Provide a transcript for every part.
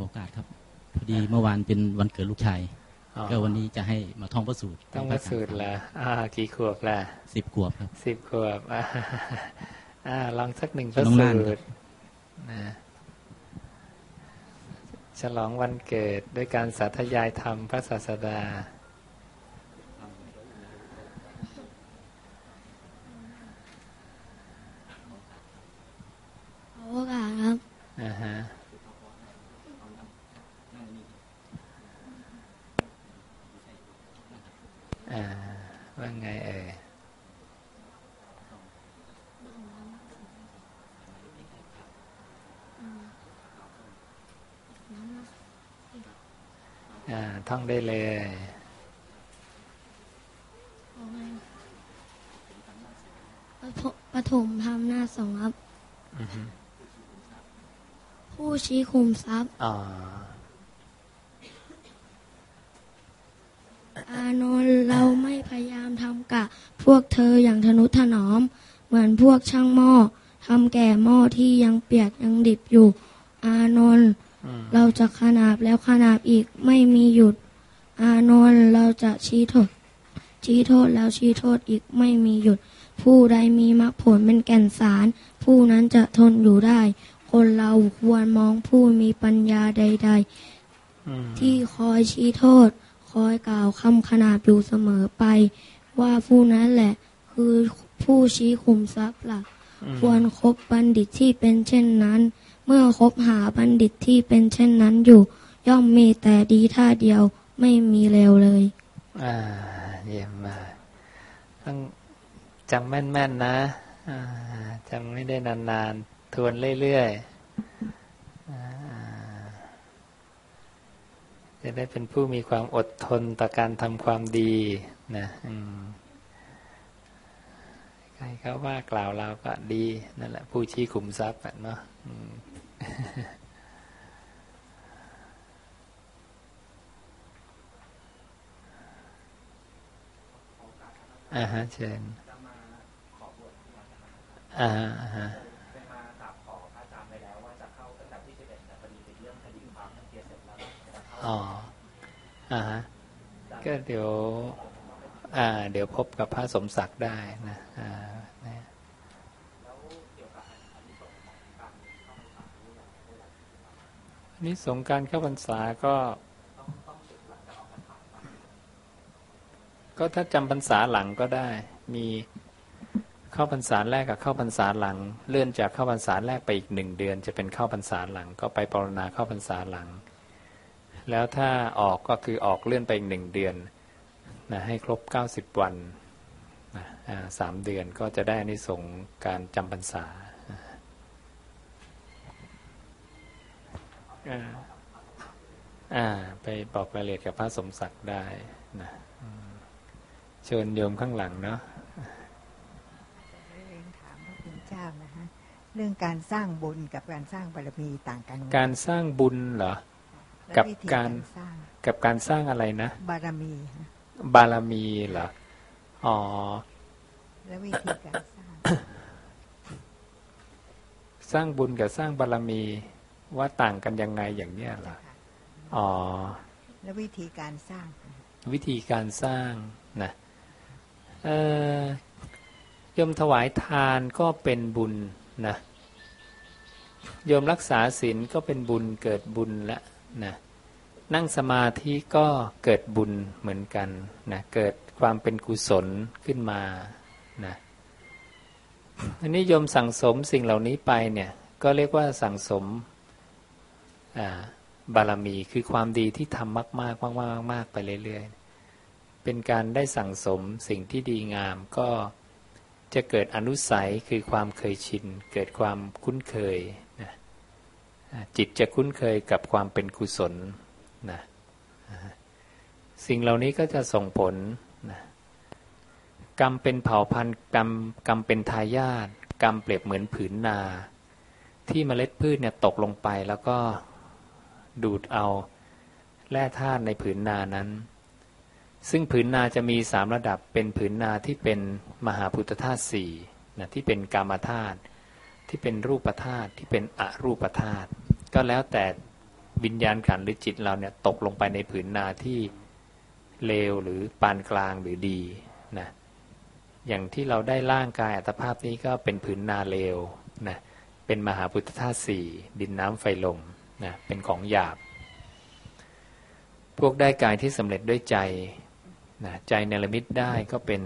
อโอกาสครับ พอดีเมื่อวานเป็นวันเกิดลูกชายอ๋อก็วันนี้จะให้มาท่องพระสูตรต้องมาสูตรละอ่ากี่ขวบละสิบขวบครับสิบขวบอ่าอ่าลองสักหนึ่งพระน้องสูน่านตรนะฉลองวันเกิดด้วยการสาธยายธรรมพระศาสดาขอโอกาสครับ อ่าฮะอ่าว่าไงเอ่ยอ่าท่อง ได้เลยปฐปฐมธรรมหน้าสองครับอือฮึผู้ชี้คุมทรัพย์อ๋ออานนท์เราไม่พยายามทำกะ พวกเธออย่างทนุถนอม เหมือนพวกช่างหม้อทำแก่หม้อที่ยังเปียกยังดิบอยู่ อานนท์อืมเราจะขนาบแล้วขนาบอีกไม่มีหยุด อานนท์เราจะชี้โทษ ชี้โทษแล้วชี้โทษอีกไม่มีหยุด ผู้ใดมีมรรคผลเป็นแก่นสาร ผู้นั้นจะทนอยู่ได้ คนเราควรมองผู้มีปัญญาใดอืมๆที่คอยชี้โทษ คอยกล่าวคำขนาบอยู่เสมอไป ว่าผู้นั้นแหละ คือผู้ชี้คุมทรัพย์ล่ะอืมควรคบบัณฑิตที่เป็นเช่นนั้น เมื่อคบหาบัณฑิตที่เป็นเช่นนั้นอยู่ ย่อมมีแต่ดีท่าเดียว ไม่มีเลวเลย อ่า เยี่ยมมากต้องจำแม่นๆนะอ่าจำไม่ได้นานๆ ทวนเรื่อยๆ จะได้เป็นผู้มีความอดทนต่อการทำความดีนะอืมใครเขาว่ากล่าวเราก็ดี นั่นแหละ ผู้ชี้ขุมทรัพย์เนาะ อืมอ่าฮะเชิญอ่าฮะอ่าฮะอ๋ออ่าฮะก็เดี๋ยว อ่า เดี๋ยวพบกับพระสมศักดิ์ได้นะอ่านะนี่สงกรารเข้าพรรษาก็ ก็ถ้าจำพรรษาหลังก็ได้ มีเข้าพรรษาแรกกับเข้าพรรษาหลัง เลื่อนจากเข้าพรรษาแรกไปอีกหนึ่งเดือน จะเป็นเข้าพรรษาหลัง ก็ไปปรณนาเข้าพรรษาหลัง แล้วถ้าออกก็คือออกเลื่อนไปอีกหนึ่งเดือนนะให้ครบ 90 วันนะสามเดือนก็จะได้นิสงการจำพรรษาอ่าอ่าไปบอกรายละเอียดกับพระสมศักดิ์ได้นะ เชิญโยมข้างหลังเนาะเรียนถามพระคุณเจ้านะฮะเรื่องการสร้างบุญกับการสร้างบารมีต่างกันไหมการสร้างบุญเหรอและกับวิธีการสร้างกับการสร้างอะไรนะ บารมีฮะบารมีเหรอ อ๋อ และวิธีการสร้าง สร้างบุญกับสร้างบารมีว่าต่างกันยังไงอย่างเนี้ยเหรอ อ๋อ และวิธีการสร้าง วิธีการสร้างนะเอ่อ โยมถวายทานก็เป็นบุญนะโยมรักษาศีลก็เป็นบุญเกิดบุญละนะนั่งสมาธิก็เกิดบุญเหมือนกันนะเกิดความเป็นกุศลขึ้นมานะอันนี้โยมสั่งสมสิ่งเหล่านี้ไปเนี่ยก็เรียกว่าสั่งสมบารมีคือความดีที่ทำมาก ๆ มาก ๆ มาก ๆ ไปเรื่อย ๆ เป็นการได้สั่งสมสิ่งที่ดีงามก็จะเกิดอนุสัยคือความเคยชิน เกิดความคุ้นเคยนะจิตจะคุ้นเคยกับความเป็นกุศลนะสิ่งเหล่านี้ก็จะส่งผลนะกรรมเป็นเผ่าพันธุ์กรรมกรรมเป็นทายาทกรรมเปรียบเหมือนผืนนา ที่เมล็ดพืชเนี่ยตกลงไปแล้วก็ดูดเอาแร่ธาตุในผืนนานั้น ซึ่งผืนนาจะมีสามระดับเป็นผืนนาที่เป็นมหาพุทธธาตุสี่นะที่เป็นกามธาตุที่เป็นรูปธาตุที่เป็นอรูปธาตุก็แล้วแต่วิญญาณขันหรือจิตเราเนี่ยตกลงไปในผืนนาที่เลวหรือปานกลางหรือดีนะอย่างที่เราได้ร่างกายอัตภาพนี้ก็เป็นผืนนาเลวนะเป็นมหาพุทธธาตุสี่ดินน้ำไฟลมนะเป็นของหยาบ พวกได้กายที่สำเร็จด้วยใจ นะใจเนรมิตได้ก็เป็น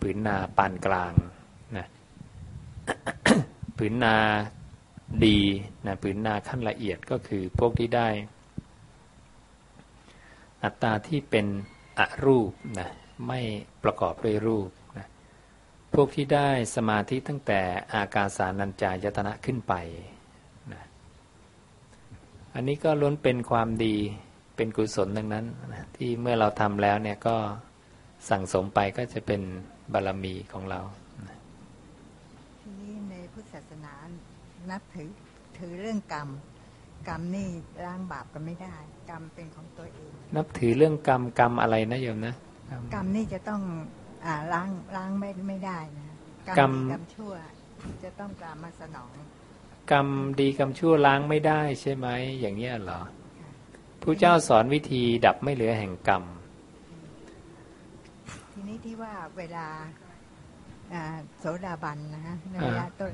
ผืนนาปานกลางนะผืนนาดีนะผืนนาขั้นละเอียดก็คือพวกที่ได้ อัตตาที่เป็นอรูปนะไม่ประกอบด้วยรูปนะพวกที่ได้สมาธิตั้งแต่อากาสานัญจายตนะขึ้นไปนะอันนี้ก็ล้วนเป็นความดีเป็นกุศลดังนั้นนะที่เมื่อเราทำแล้วเนี่ยก็ สั่งสมไปก็จะเป็นบารมีของเรานะทีนี้ในพุทธศาสนานับถือถือเรื่องกรรม กรรมนี่ล้างบาปกันไม่ได้ กรรมเป็นของตัวเอง นับถือเรื่องกรรมกรรมอะไรนะโยมนะกรรมนี่จะต้องอ่าล้างล้างไม่ไม่ได้นะกรรมดีกรรมชั่ว จะต้องตามมาสนอง กรรมดีกรรมชั่วล้างไม่ได้ใช่ไหมอย่างเงี้ยเหรอผู้เจ้าสอนวิธีดับไม่เหลือแห่งกรรมที นี้ที่ว่าเวลาอ่าโสดาบันนะฮะในเวลาอ่าต้น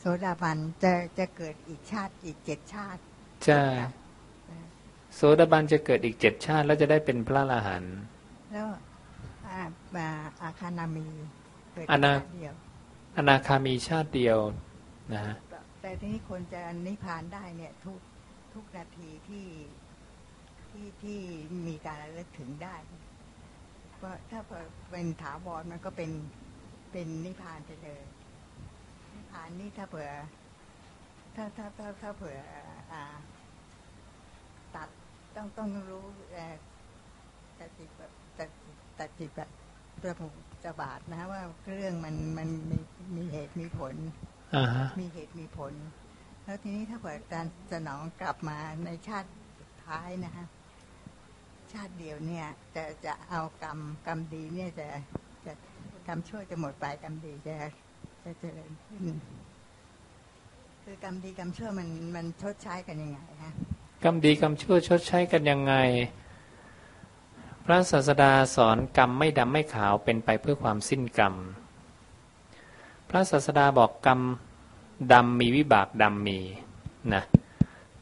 โสดาบันจะจะเกิดอีกชาติอีกเจ็ดชาติใช่โสดาบันจะเกิดอีกเจ็ดชาติ แล้วจะได้เป็นพระอรหันต์แล้วอาอาอาคานามีเกิดอานาชาติเดียวอนาคามีชาติเดียวนะฮะแต่ทีนี้คนจะนิพพานได้เนี่ยทุกทุกนาทีที่ที่ที่มีการระลึกถึงได้ เพราะถ้าเผื่อเป็นถาวรมันก็เป็นเป็นนิพพานไปเลยนิพพานนี่ถ้าเผื่อ ถ้าถ้าถ้าถ้าเผื่ออ่า ตัดต้องต้องรู้เอ่อตัดจิตแบบตัดตัดจิตแบบประมุจะบาทนะว่าเรื่องมันมันมีมีเหตุมีผลอ่าฮะมีเหตุมีผล แล้วทีนี้ถ้าเกิดการสนองกลับมาในชาติสุดท้ายนะฮะ ชาติเดียวเนี่ยจะจะเอากรรมกรรมดีเนี่ยจะจะกรรมชั่วจะหมดไปกรรมดีจะจะเจริญขึ้น คือกรรมดีกรรมชั่วมันมันชดใช้กันยังไงฮะกรรมดีกรรมชั่วชดใช้กันยังไง พระศาสดาสอนกรรมไม่ดำไม่ขาวเป็นไปเพื่อความสิ้นกรรม พระศาสดาบอกกรรมดำมีวิบากดำมีนะ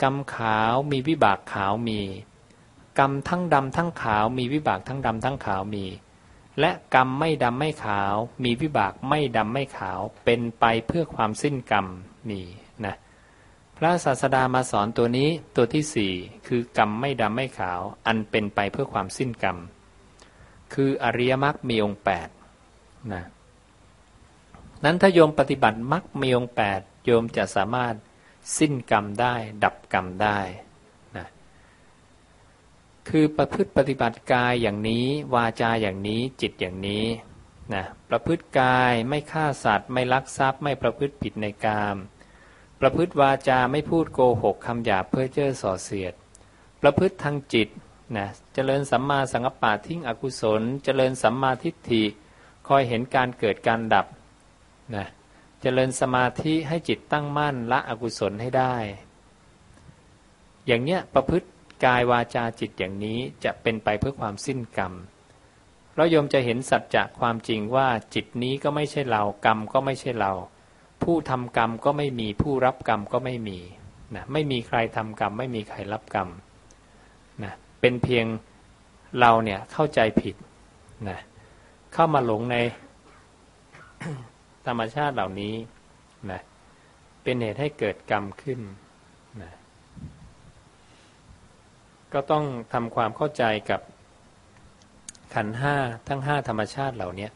กรรมขาวมีวิบากขาวมี กรรมทั้งดำทั้งขาวมีวิบากทั้งดำทั้งขาวมี และกรรมไม่ดำไม่ขาว มีวิบากไม่ดำไม่ขาว เป็นไปเพื่อความสิ้นกรรมมีนะพระศาสดามาสอนตัวนี้ตัวที่สี่คือกรรมไม่ดำไม่ขาว อันเป็นไปเพื่อความสิ้นกรรม คืออริยมรรคมีองค์แปดนะนั้นถ้าโยมปฏิบัติมรรคมีองค์แปดโยมจะสามารถสิ้นกรรมได้ ดับกรรมได้ คือประพฤติปฏิบัติกายอย่างนี้ วาจาอย่างนี้จิตอย่างนี้นะประพฤติกายไม่ฆ่าสัตว์ ไม่ลักทรัพย์ ไม่ประพฤติผิดในกาม ประพฤติวาจาไม่พูดโกหกคำหยาบเพื่อเจ้อส่อเสียด ประพฤติทางจิตนะเจริญสัมมาสังกัปปะทิ้งอกุศล เจริญสัมมาทิฏฐิคอยเห็นการเกิดการดับนะเจริญสมาธิให้จิตตั้งมั่นละอกุศลให้ได้ อย่างเนี้ยประพฤติ กายวาจาจิตอย่างนี้จะเป็นไปเพื่อความสิ้นกรรมเราโยมจะเห็นสัจจะความจริงว่าจิตนี้ก็ไม่ใช่เรากรรมก็ไม่ใช่เรา ผู้ทำกรรมก็ไม่มีผู้รับกรรมก็ไม่มีนะไม่มีใครทำกรรม ไม่มีใครรับกรรมนะเป็นเพียงเราเนี่ยเข้าใจผิดนะเข้ามาหลงในธรรมชาติเหล่านี้นะเป็นเหตุให้เกิดกรรมขึ้นนะ ก็ต้องทำความเข้าใจกับขันห้าทั้งห้าธรรมชาติเหล่านี้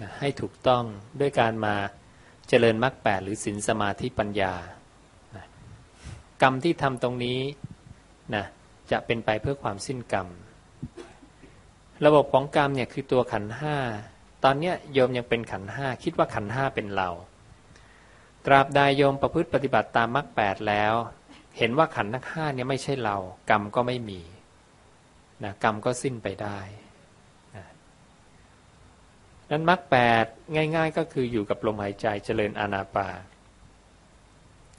นะให้ถูกต้องด้วยการมาเจริญมรรคแปดหรือศีลสมาธิปัญญานะกรรมที่ทำตรงนี้นะจะเป็นไปเพื่อความสิ้นกรรม ระบบของกรรมเนี่ยคือตัวขันห้าตอนเนี้ยโยมยังเป็นขันห้าคิดว่าขันห้าเป็นเรา ตราบใดโยมประพฤติปฏิบัติตามมรรคแปดแล้ว เห็นว่าขันธ์ทั้งห้าเนี่ยไม่ใช่เรา กรรมก็ไม่มีนะกรรมก็สิ้นไปได้นะนั้นมรรคแปดง่าย ๆ ก็คืออยู่กับลมหายใจเจริญอานาปา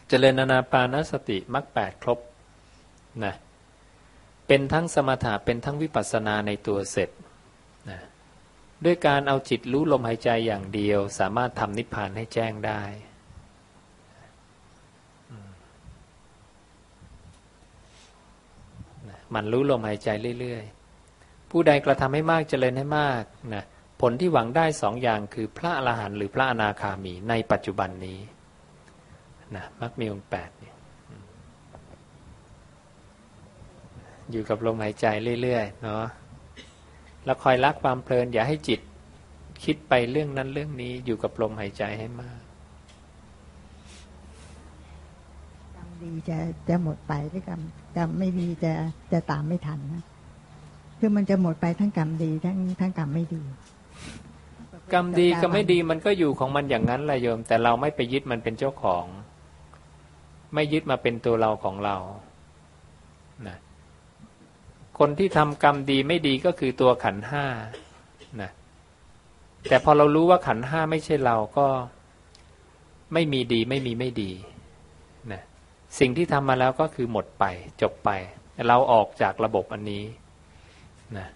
เจริญอานาปานสติมรรคแปดครบนะเป็นทั้งสมถะเป็นทั้งวิปัสสนาในตัวเสร็จนะด้วยการเอาจิตรู้ลมหายใจอย่างเดียว สามารถทำนิพพานให้แจ้งได้นะ มันรู้ลมหายใจเรื่อยๆ ผู้ใดกระทำให้มากเจริญให้มากนะผลที่หวังได้สองอย่างคือพระอรหันต์หรือพระอนาคามีในปัจจุบันนี้นะมักมีองค์แปดอยู่กับลมหายใจเรื่อยๆเนาะแล้วคอยรักความเพลินอย่าให้จิตคิดไปเรื่องนั้นเรื่องนี้อยู่กับลมหายใจให้มาก กรรม ดีจะจะหมดไปหรือกรรมกรรมไม่ดีจะจะตามไม่ทันนะคือมันจะหมดไปทั้งกรรมดีทั้งทั้งกรรมไม่ดี กรรมดีกับไม่ดีมันก็อยู่ของมันอย่างนั้นแหละโยม แต่เราไม่ไปยึดมันเป็นเจ้าของ ไม่ยึดมาเป็นตัวเราของเรานะคนที่ทำกรรมดีไม่ดีก็คือตัวขันห้านะแต่พอเรารู้ว่าขันห้าไม่ใช่เราก็ไม่มีดีไม่มีไม่ดีนะ สิ่งที่ทำมาแล้วก็คือหมดไปจบไป เราออกจากระบบอันนี้นะ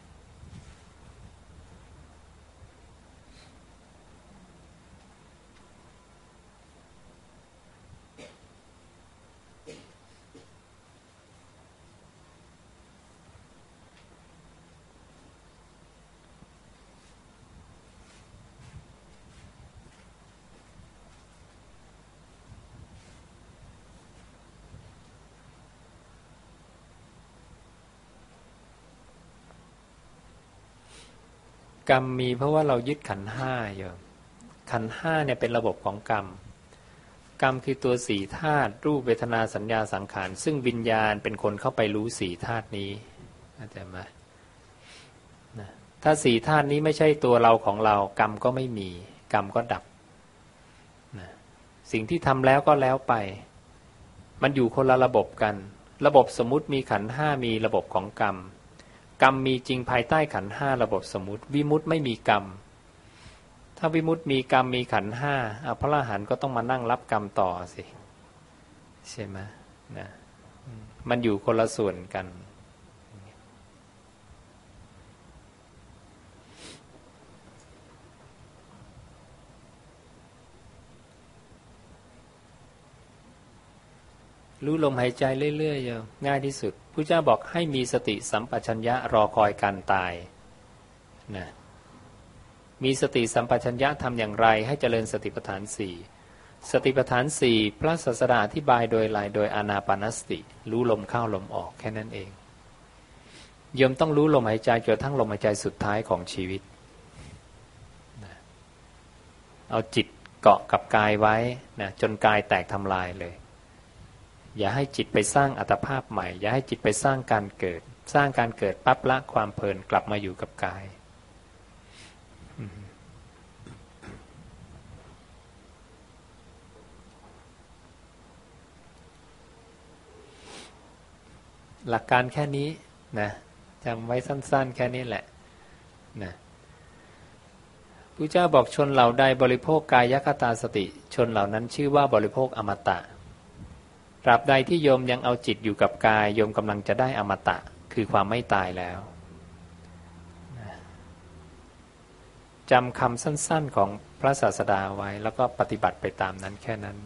กรรมมีเพราะว่าเรายึดขันห้าอยู่ขันห้าเนี่ยเป็นระบบของกรรม กรรมคือตัวสี่ธาตุรูปเวทนาสัญญาสังขาร ซึ่งวิญญาณเป็นคนเข้าไปรู้สี่ธาตุนี้เข้าใจไหมถ้าสี่ธาตุนี้ไม่ใช่ตัวเราของเรา กรรมก็ไม่มี กรรมก็ดับนะสิ่งที่ทำแล้วก็แล้วไป มันอยู่คนละระบบกัน ระบบสมมติมีขันห้ามีระบบของกรรม กรรมมีจริงภายใต้ขันห้าระบบสมมติ วิมุตไม่มีกรรม ถ้าวิมุตมีกรรมมีขันห้าพระอรหันต์ก็ต้องมานั่งรับกรรมต่อสิใช่ไหมนะมันอยู่คนละส่วนกัน รู้ลมหายใจเรื่อยๆยง่ายที่สุด พระเจ้าบอกให้มีสติสัมปชัญญะรอคอยการตายนะมีสติสัมปชัญญะทำอย่างไร ให้เจริญสติปัฏฐานสี่สติปัฏฐานสี่พระศาสดาอธิบายโดยลายโดยอานาปานสติ รู้ลมเข้าลมออกแค่นั้นเองโยมต้องรู้ลมหายใจจนทั้งลมหายใจสุดท้ายของชีวิตนะเอาจิตเกาะกับกายไว้นะจนกายแตกทำลายเลย อย่าให้จิตไปสร้างอัตภาพใหม่ อย่าให้จิตไปสร้างการเกิด สร้างการเกิดปั๊บละความเพลินกลับมาอยู่กับกายหลักการแค่นี้นะจำไว้สั้นๆ แค่นี้แหละนะพระเจ้าบอกชนเหล่าใดบริโภคกายคตาสติ ชนเหล่านั้นชื่อว่าบริโภคอมตะ ตราบใดที่โยมยังเอาจิตอยู่กับกาย โยมกำลังจะได้อมตะคือความไม่ตายแล้วจำคำสั้นๆของพระศาสดาไว้แล้วก็ปฏิบัติไปตามนั้นแค่นั้น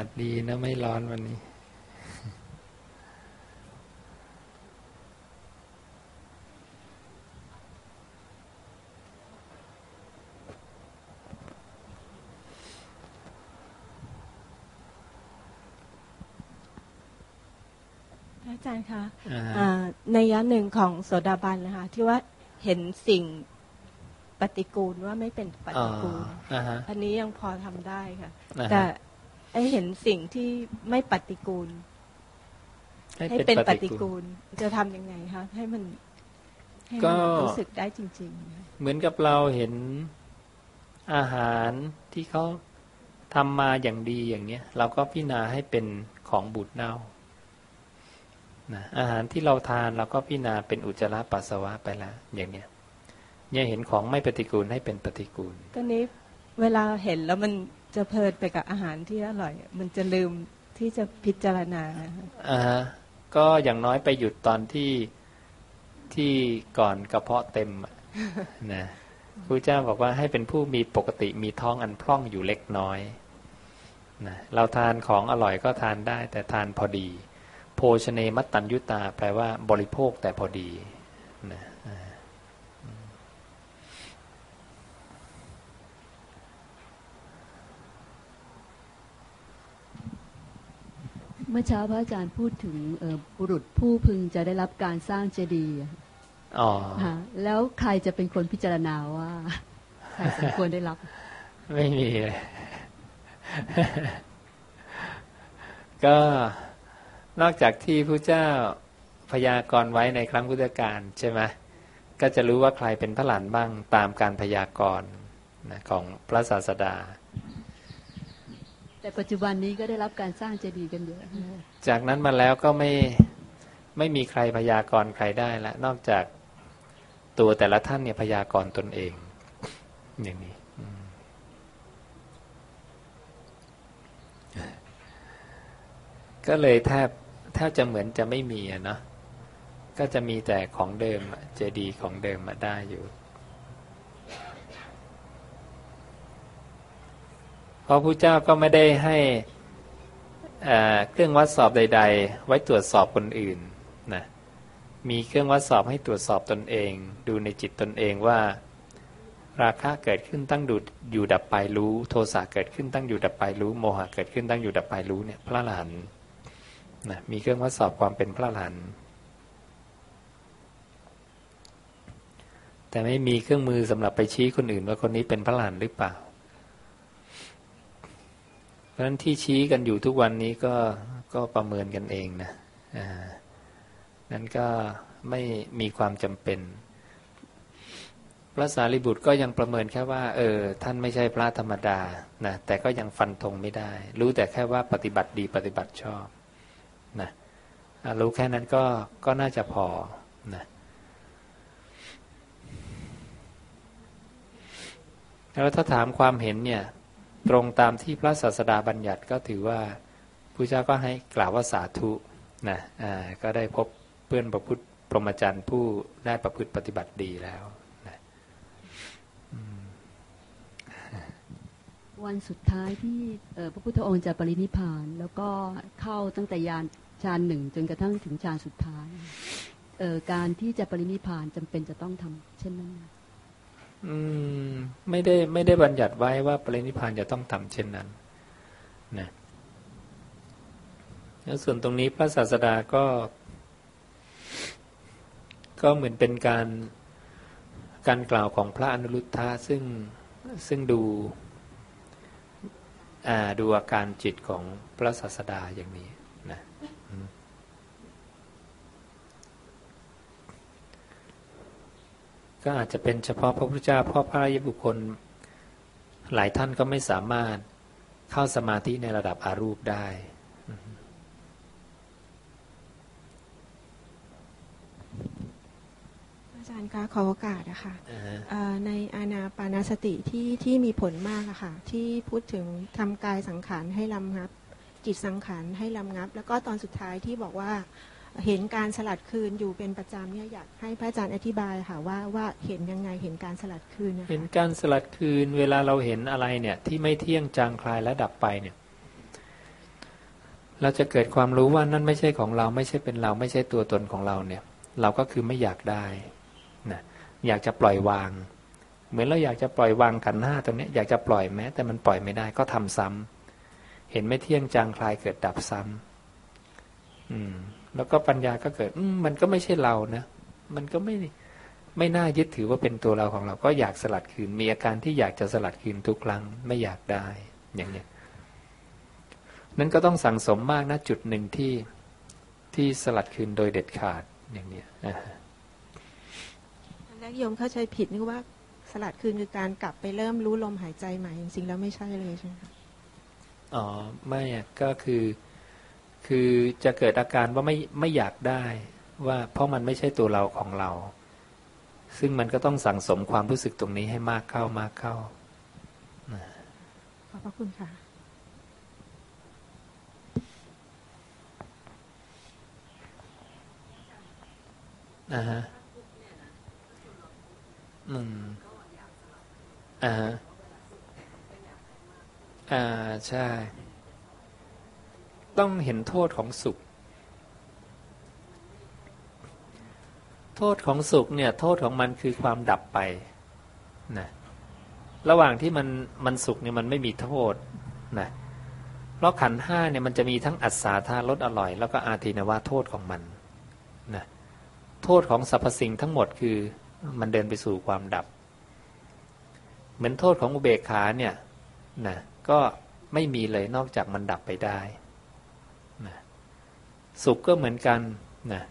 าศดีนะไม่ร้อนวันนี้อาจารย์คะในยะหนึ่งของโสดาบันนะคะที่ว่าเห็นสิ่งปฏิกูลว่าไม่เป็นปฏิกูลอันนี้ยังพอทำได้ค่ะ แต่ ไอเห็นสิ่งที่ไม่ปฏิกูล ให้ให้เป็เป็นนปปฏิฏิกูกูลลจะทำยังไงคะให้มันให้ก็มันรู้สึกได้จริงเหมือนกับเราเห็นอาหารที่เขาทำมาอย่างดีอย่างเนี้ย เราก็พิจารณาให้เป็นของบูดเน่านะอาหารที่เราทานเราก็พิจารณาเป็นอุจจาระปัสสาวะไปแล้วอย่างเนี้ยเนี่ยเห็นของไม่ปฏิกูลให้เป็นปฏิกูลๆตอนนี้เวลาเห็นแล้วมัน จะเพลิดไปกับอาหารที่อร่อย มันจะลืมที่จะพิจารณาอ่าก็อย่างน้อยไปหยุดตอนที่ที่ก่อนกระเพาะเต็มนะพระเจ้าบอกว่าให้เป็นผู้มีปกติมีท้องอันพร่องอยู่เล็กน้อยนะเราทานของอร่อยก็ทานได้ แต่ทานพอดี โภชเนมัตตัญยุตา แปลว่าบริโภคแต่พอดีนะ เมื่อเช้าพระอาจารย์พูดถึงเอ่อบุรุษผู้พึงจะได้รับการสร้างเจดีย์อะอ๋อค่ะแล้วใครจะเป็นคนพิจารณาว่าใครสมควรได้รับ ไม่มีเลยก็นอกจากที่พระเจ้าพยากรณ์ไว้ในครั้งพุทธกาลใช่ไหมก็จะรู้ว่าใครเป็นพระหลานบ้างตามการพยากรณ์นะของพระศาสดา แต่ปัจจุบันนี้ก็ได้รับการสร้างเจดีย์กันเยอะจากนั้นมาแล้วก็ไม่ไม่มีใครพยากรณ์ใครได้ละนอกจากตัวแต่ละท่านเนี่ยพยากรณ์ตนเอง อย่างนี้ก็เลยแทบแทบจะเหมือนจะไม่มีอะเนาะก็จะมีแต่ของเดิมเจดีย์ของเดิมมาได้อยู่ เพ ราะพระเจ้าก็ไม่ได้ให้เครื่องวัดสอบใด ๆ ไว้ตรวจสอบคนอื่นนะมีเครื่องวัดสอบให้ตรวจสอบตนเอง ดูในจิตตนเองว่า ราคะเกิดขึ้นตั้งอยู่ดับไปรู้ โทสะเกิดขึ้นตั้งอยู่ดับไปรู้ โมหะเกิดขึ้นตั้งอยู่ดับไปรู้เนี่ยพระอรหันนะมีเครื่องวัดสอบความเป็นพระอรหันแต่ไม่มีเครื่องมือสำหรับไปชี้คนอื่นว่าคนนี้เป็นพระอรหันหรือเปล่า ราะฉะนั้นที่ชี้กันอยู่ทุกวันนี้ก็ก็ประเมินกันเองนะอ่านั้นก็ไม่มีความจำเป็น พระสารีบุตรก็ยังประเมินแค่ว่า เออ ท่านไม่ใช่พระธรรมดานะแต่ก็ยังฟันธงไม่ได้ รู้แต่แค่ว่าปฏิบัติดีปฏิบัติชอบนะรู้แค่นั้นก็ก็น่าจะพอนะแล้วถ้าถามความเห็นเนี่ย ตรงตามที่พระศาสดาบัญญัติก็ถือว่าพระเจ้าก็ให้กล่าวว่าสาธุนะอ่าก็ได้พบเพื่อนประพุทธพรหมจรรย์ผู้ได้ประพฤติปฏิบัติดีแล้วนะวันสุดท้ายที่พระพุทธองค์จะปรินิพาน แล้วก็เข้าตั้งแต่ยานฌานหนึ่งจนกระทั่งถึงฌานสุดท้ายการที่จะปรินิพานจำเป็นจะต้องทำเช่นนั้น อืม ไม่ได้ไม่ได้บัญญัติไว้ว่าปรินิพานจะต้องทำเช่นนั้นนะแล้วส่วนตรงนี้พระศาสดาก็ ก็เหมือนเป็นการการกล่าวของพระอนุรุทธะซึ่งซึ่งดูอ่าดูอาการจิตของพระศาสดาอย่างนี้นะอืม ก็อาจจะเป็นเฉพาะพระพุทธเจ้าเพราะพระอริยบุคคล หลายท่านก็ไม่สามารถเข้าสมาธิในระดับอารูปได้ อาจารย์คะขอโอกาสนะคะอ่าฮะเอ่อในอานาปานสติที่ที่มีผลมากอะค่ะ ที่พูดถึงทำกายสังขารให้ลำงับจิตสังขารให้ลำงับ แล้วก็ตอนสุดท้ายที่บอกว่า เห็นการสลัดคืนอยู่เป็นประจำเนี่ยอยากให้พระอาจารย์อธิบายค่ะว่าว่าเห็นยังไงเห็นการสลัดคืนนะคะเห็นการสลัดคืนเวลาเราเห็นอะไรเนี่ยที่ไม่เที่ยงจางคลายและดับไปเนี่ย เราจะเกิดความรู้ว่านั่นไม่ใช่ของเราไม่ใช่เป็นเราไม่ใช่ตัวตนของเราเนี่ย เราก็คือไม่อยากได้นะอยากจะปล่อยวาง เหมือนเราอยากจะปล่อยวางขันธ์ห้าตรงนี้อยากจะปล่อยแม้ แต่มันปล่อยไม่ได้ก็ทำซ้ำเห็นไม่เที่ยงจางคลายเกิดดับซ้ำอืม แล้วก็ปัญญาก็เกิดมันก็ไม่ใช่เรานะมันก็ไม่ไม่น่ายึดถือว่าเป็นตัวเราของเรา ก็อยากสลัดคืน มีอาการที่อยากจะสลัดคืนทุกครั้ง ไม่อยากได้ อย่างเนี้ยนั้นก็ต้องสั่งสมมากนะจุดหนึ่งที่ที่สลัดคืนโดยเด็ดขาดอย่างเนี้ยนะฮะแรกโยมเข้าใจผิดนึกว่าสลัดคืนคือการกลับไปเริ่มรู้ลมหายใจใหม่จริงๆแล้วไม่ใช่เลยใช่ไหมคะอ๋อไม่ก็คือ คือจะเกิดอาการว่าไม่ไม่อยากได้ว่าเพราะมันไม่ใช่ตัวเราของเรา ซึ่งมันก็ต้องสั่งสมความรู้สึกตรงนี้ให้มากเข้ามากเข้าขอบพระคุณค่ะ อ่าฮะ อืม อ่าฮะ อ่า ใช่ ต้องเห็นโทษของสุข โทษของสุขเนี่ยโทษของมันคือความดับไปนะระหว่างที่มันมันสุขเนี่ยมันไม่มีโทษนะเพราะขันห้าเนี่ยมันจะมีทั้งอัศาธารสอร่อย แล้วก็อาทินวาโทษของมันนะโทษของสรรพสิ่งทั้งหมดคือมันเดินไปสู่ความดับ เหมือนโทษของอุเบกขาเนี่ยนะก็ไม่มีเลยนอกจากมันดับไปได้ สุขก็เหมือนกันนะ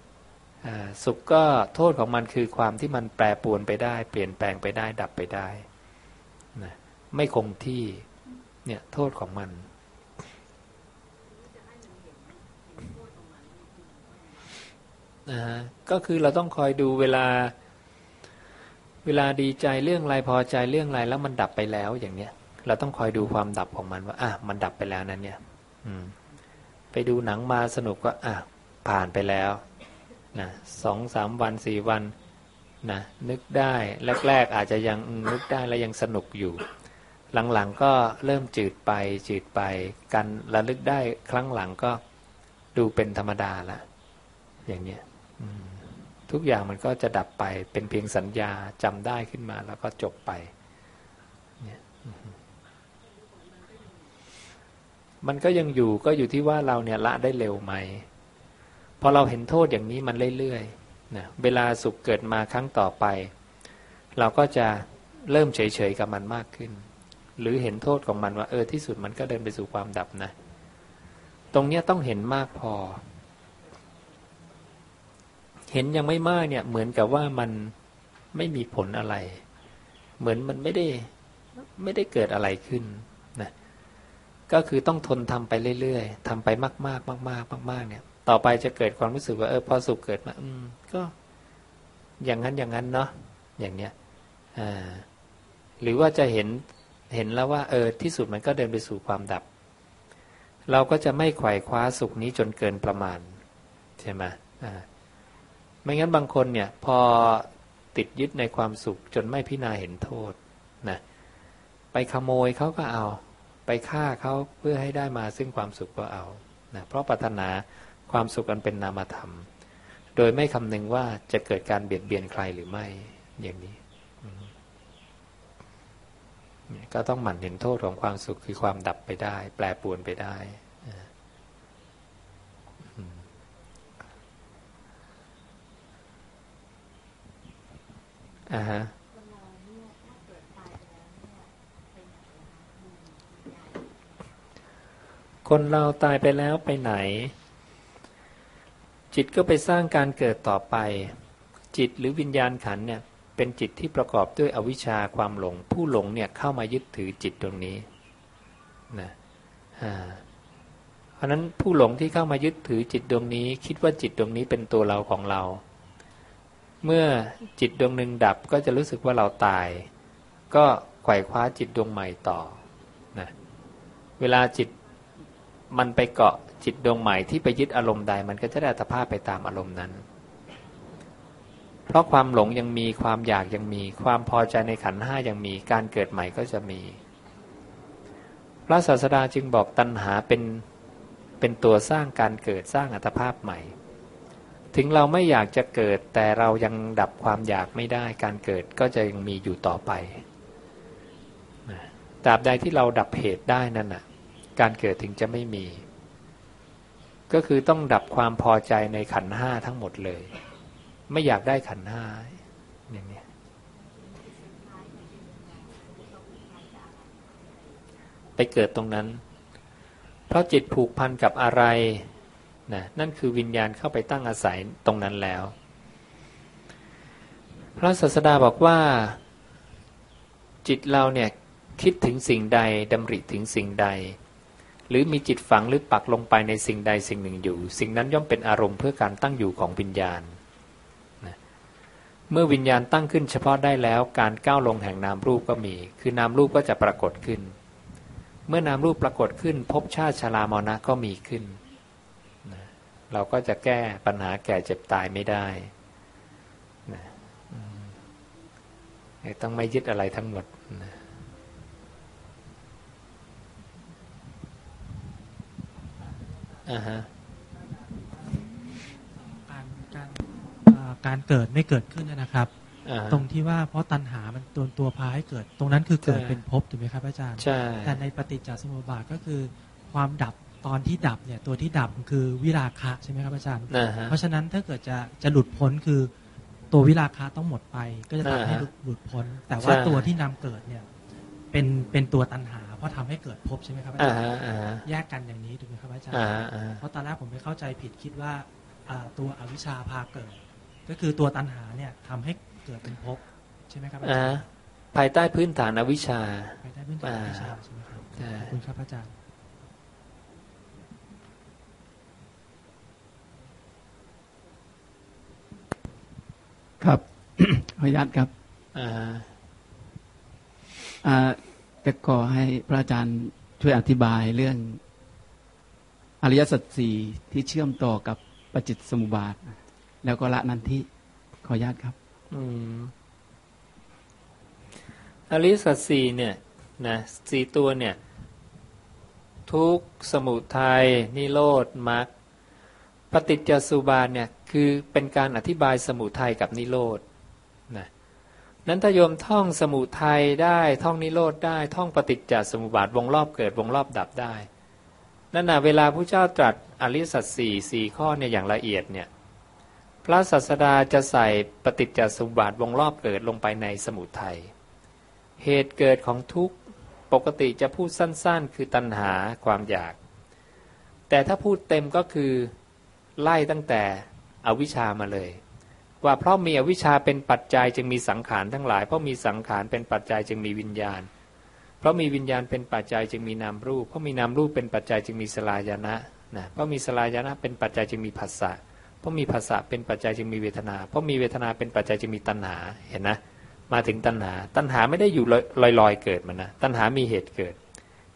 สุขก็โทษของมันคือความที่มันแปรปรวนไปได้ เปลี่ยนแปลงไปได้ดับไปได้นะไม่คงที่เนี่ยโทษของมันนะฮะก็คือเราต้องคอยดูเวลา เวลาดีใจเรื่องอะไรพอใจเรื่องอะไรแล้วมันดับไปแล้วอย่างเนี้ย เราต้องคอยดูความดับของมันว่าอะมันดับไปแล้วนั้นเนี่ย อืม ไปดูหนังมาสนุกก็อะผ่านไปแล้วนะสองสามวันสี่วันนะนึกได้แรก ๆ อาจจะยังนึกได้แล้วยังสนุกอยู่ หลังๆก็เริ่มจืดไปจืดไปกันระลึกได้ครั้งหลังก็ดูเป็นธรรมดาละอย่างเนี้ยทุกอย่างมันก็จะดับไปเป็นเพียงสัญญาจำได้ขึ้นมาแล้วก็จบไปเนี่ย มันก็ยังอยู่ก็อยู่ที่ว่าเราเนี่ยละได้เร็วไหมพอเราเห็นโทษอย่างนี้มันเรื่อยๆนะเวลาสุขเกิดมาครั้งต่อไป เราก็จะเริ่มเฉยๆกับมันมากขึ้น หรือเห็นโทษของมันว่าเออที่สุดมันก็เดินไปสู่ความดับนะ ตรงนี้ต้องเห็นมากพอ เห็นยังไม่มากเนี่ยเหมือนกับว่ามันไม่มีผลอะไร เหมือนมันไม่ได้ไม่ได้เกิดอะไรขึ้น ก็คือต้องทนทำไปเรื่อยๆทำไปมากๆมากๆมาก ๆ เนี่ย ต่อไปจะเกิดความรู้สึกว่าเออพอสุขเกิดมา อืม ก็อย่างนั้นอย่างนั้นเนาะอย่างเนี้ยอ่าหรือว่าจะเห็นเห็นแล้วว่า เออที่สุดมันก็เดินไปสู่ความดับ เราก็จะไม่ไขว่คว้าสุขนี้จนเกินประมาณ ใช่ไหมอ่าไม่งั้นบางคนเนี่ย พอติดยึดในความสุขจนไม่พิจารณาเห็นโทษนะไปขโมยเขาก็เอา ไปฆ่าเขาเพื่อให้ได้มาซึ่งความสุขก็เอานะเพราะปรารถนาความสุขอันเป็นนามธรรม โดยไม่คำนึงว่าจะเกิดการเบียดเบียนใครหรือไม่อย่างนี้ ก็ต้องหมั่นเห็นโทษของความสุขคือความดับไปได้ แปรปวนไปได้อ่าฮะ คนเราตายไปแล้วไปไหน จิตก็ไปสร้างการเกิดต่อไป จิตหรือวิญญาณขันเนี่ยเป็นจิตที่ประกอบด้วยอวิชชาความหลง ผู้หลงเนี่ยเข้ามายึดถือจิตตรงนี้นะเพราะนั้นผู้หลงที่เข้ามายึดถือจิตดวงนี้ คิดว่าจิตดวงนี้เป็นตัวเราของเรา เมื่อจิตดวงหนึ่งดับก็จะรู้สึกว่าเราตาย ก็ไขว่คว้าจิตดวงใหม่ต่อนะเวลาจิต มันไปเกาะจิตดวงใหม่ที่ไปยึดอารมณ์ใด มันก็จะได้อัตภาพไปตามอารมณ์นั้น เพราะความหลงยังมีความอยากยังมี ความพอใจในขันห้ายังมีการเกิดใหม่ก็จะมี พระศาสดาจึงบอกตัณหาเป็นเป็นตัวสร้างการเกิดสร้างอัตภาพใหม่ ถึงเราไม่อยากจะเกิดแต่เรายังดับความอยากไม่ได้ การเกิดก็จะยังมีอยู่ต่อไปตราบใดที่เราดับเหตุได้นั่นน่ะ การเกิดถึงจะไม่มี ก็คือต้องดับความพอใจในขันห้าทั้งหมดเลย ไม่อยากได้ขันห้าอย่างนี้ไปเกิดตรงนั้น เพราะจิตผูกพันกับอะไรนะนั่นคือวิญญาณเข้าไปตั้งอาศัยตรงนั้นแล้ว พระศาสดาบอกว่า จิตเราเนี่ยคิดถึงสิ่งใดดำริถึงสิ่งใด หรือมีจิตฝังหรือปักลงไปในสิ่งใดสิ่งหนึ่งอยู่ สิ่งนั้นย่อมเป็นอารมณ์เพื่อการตั้งอยู่ของวิญญาณนะเมื่อวิญญาณตั้งขึ้นเฉพาะได้แล้วการก้าวลงแห่งนามรูปก็มี คือนามรูปก็จะปรากฏขึ้น เมื่อนามรูปปรากฏขึ้นภพชาติชรามรณะก็มีขึ้นนะเราก็จะแก้ปัญหาแก่เจ็บตายไม่ได้นะต้องไม่ยึดอะไรทั้งหมดนะ อ่าฮะการการอ่าการเกิดไม่เกิดขึ้นนะครับอ่าฮะตรงที่ว่าเพราะตัณหามันตัวตัวพาให้เกิด ตรงนั้นคือเกิดใช่เป็นภพถูกไหมครับอาจารย์ใช่แต่ในปฏิจจสมุปบาทก็คือความดับตอนที่ดับเนี่ยตัวที่ดับคือวิราคะใช่ไหมครับอาจารย์นะฮะเพราะฉะนั้นถ้าเกิดจะจะหลุดพ้นคือตัววิราคะต้องหมดไป ก็จะทำให้อ่าฮะหลุดหลุดพ้น แต่ว่าใช่ตัวที่นำเกิดเนี่ยเป็นเป็นตัวตัณหา เพราะทำให้เกิดภพใช่ไหมครับอาอ่าจารย์ฮะอ่าฮะแยกกันอย่างนี้ถูกไหมครับอาจารย์อ่าฮะอ่าฮะเพราะตอนแรกผมไปเข้าใจผิดคิดว่าอ่าตัวอวิชชาพาเกิด ก็คือตัวตัณหาเนี่ยทำให้เกิดเป็นภพใช่ไหมครับอาอ่าจารฮะย์ภายใต้พื้นฐานอวิชชาไปได้พื้นฐานอวิชชาใช่ไหมครับใช่ขอบคุณครับอาจารย์ครับขออนุญาตครับอ่า ฮะอ่าจะขอให้พระอาจารย์ช่วยอธิบายเรื่อง อริยสัจสี่ที่เชื่อมต่อกับปฏิจจสมุบาท แล้วก็ละนันทิขออนุญาตครับ อืมอริยสัจสี่เนี่ยนะสี่ตัวเนี่ย ทุกสมุทัยนิโรธมรรคปฏิจจสุบาทเนี่ยคือเป็นการอธิบายสมุทัยกับนิโรธ นั้นถ้าโยมท่องสมุทัยได้ท่องนิโรธได้ ท่องปฏิจจสมุปบาทวงรอบเกิดวงรอบดับได้ นั่นนะเวลาพระเจ้าตรัสอริสัจสี่สี่ข้อเนี่ยอย่างละเอียดเนี่ยพระศาสดาจะใส่ปฏิจจสมุปบาทวงรอบเกิดลงไปในสมุทัยเหตุเกิดของทุกข์ปกติจะพูดสั้นๆ คือตัณหาความอยาก แต่ถ้าพูดเต็มก็คือไล่ตั้งแต่อวิชามาเลย ว่าเพราะมีอวิชชาเป็นปัจจัยจึงมีสังขารทั้งหลาย เพราะมีสังขารเป็นปัจจัยจึงมีวิญญาณ เพราะมีวิญญาณเป็นปัจจัยจึงมีนามรูป เพราะมีนามรูปเป็นปัจจัยจึงมีสลายนะนะเพราะมีสลายนะเป็นปัจจัยจึงมีผัสสะเพราะมีภาษาเป็นปัจจัยจึงมีเวทนา เพราะมีเวทนาเป็นปัจจัยจึงมีตัณหาเห็นนะมาถึงตัณหา ตัณหาไม่ได้อยู่ลอยๆเกิดมันนะตัณหามีเหตุเกิด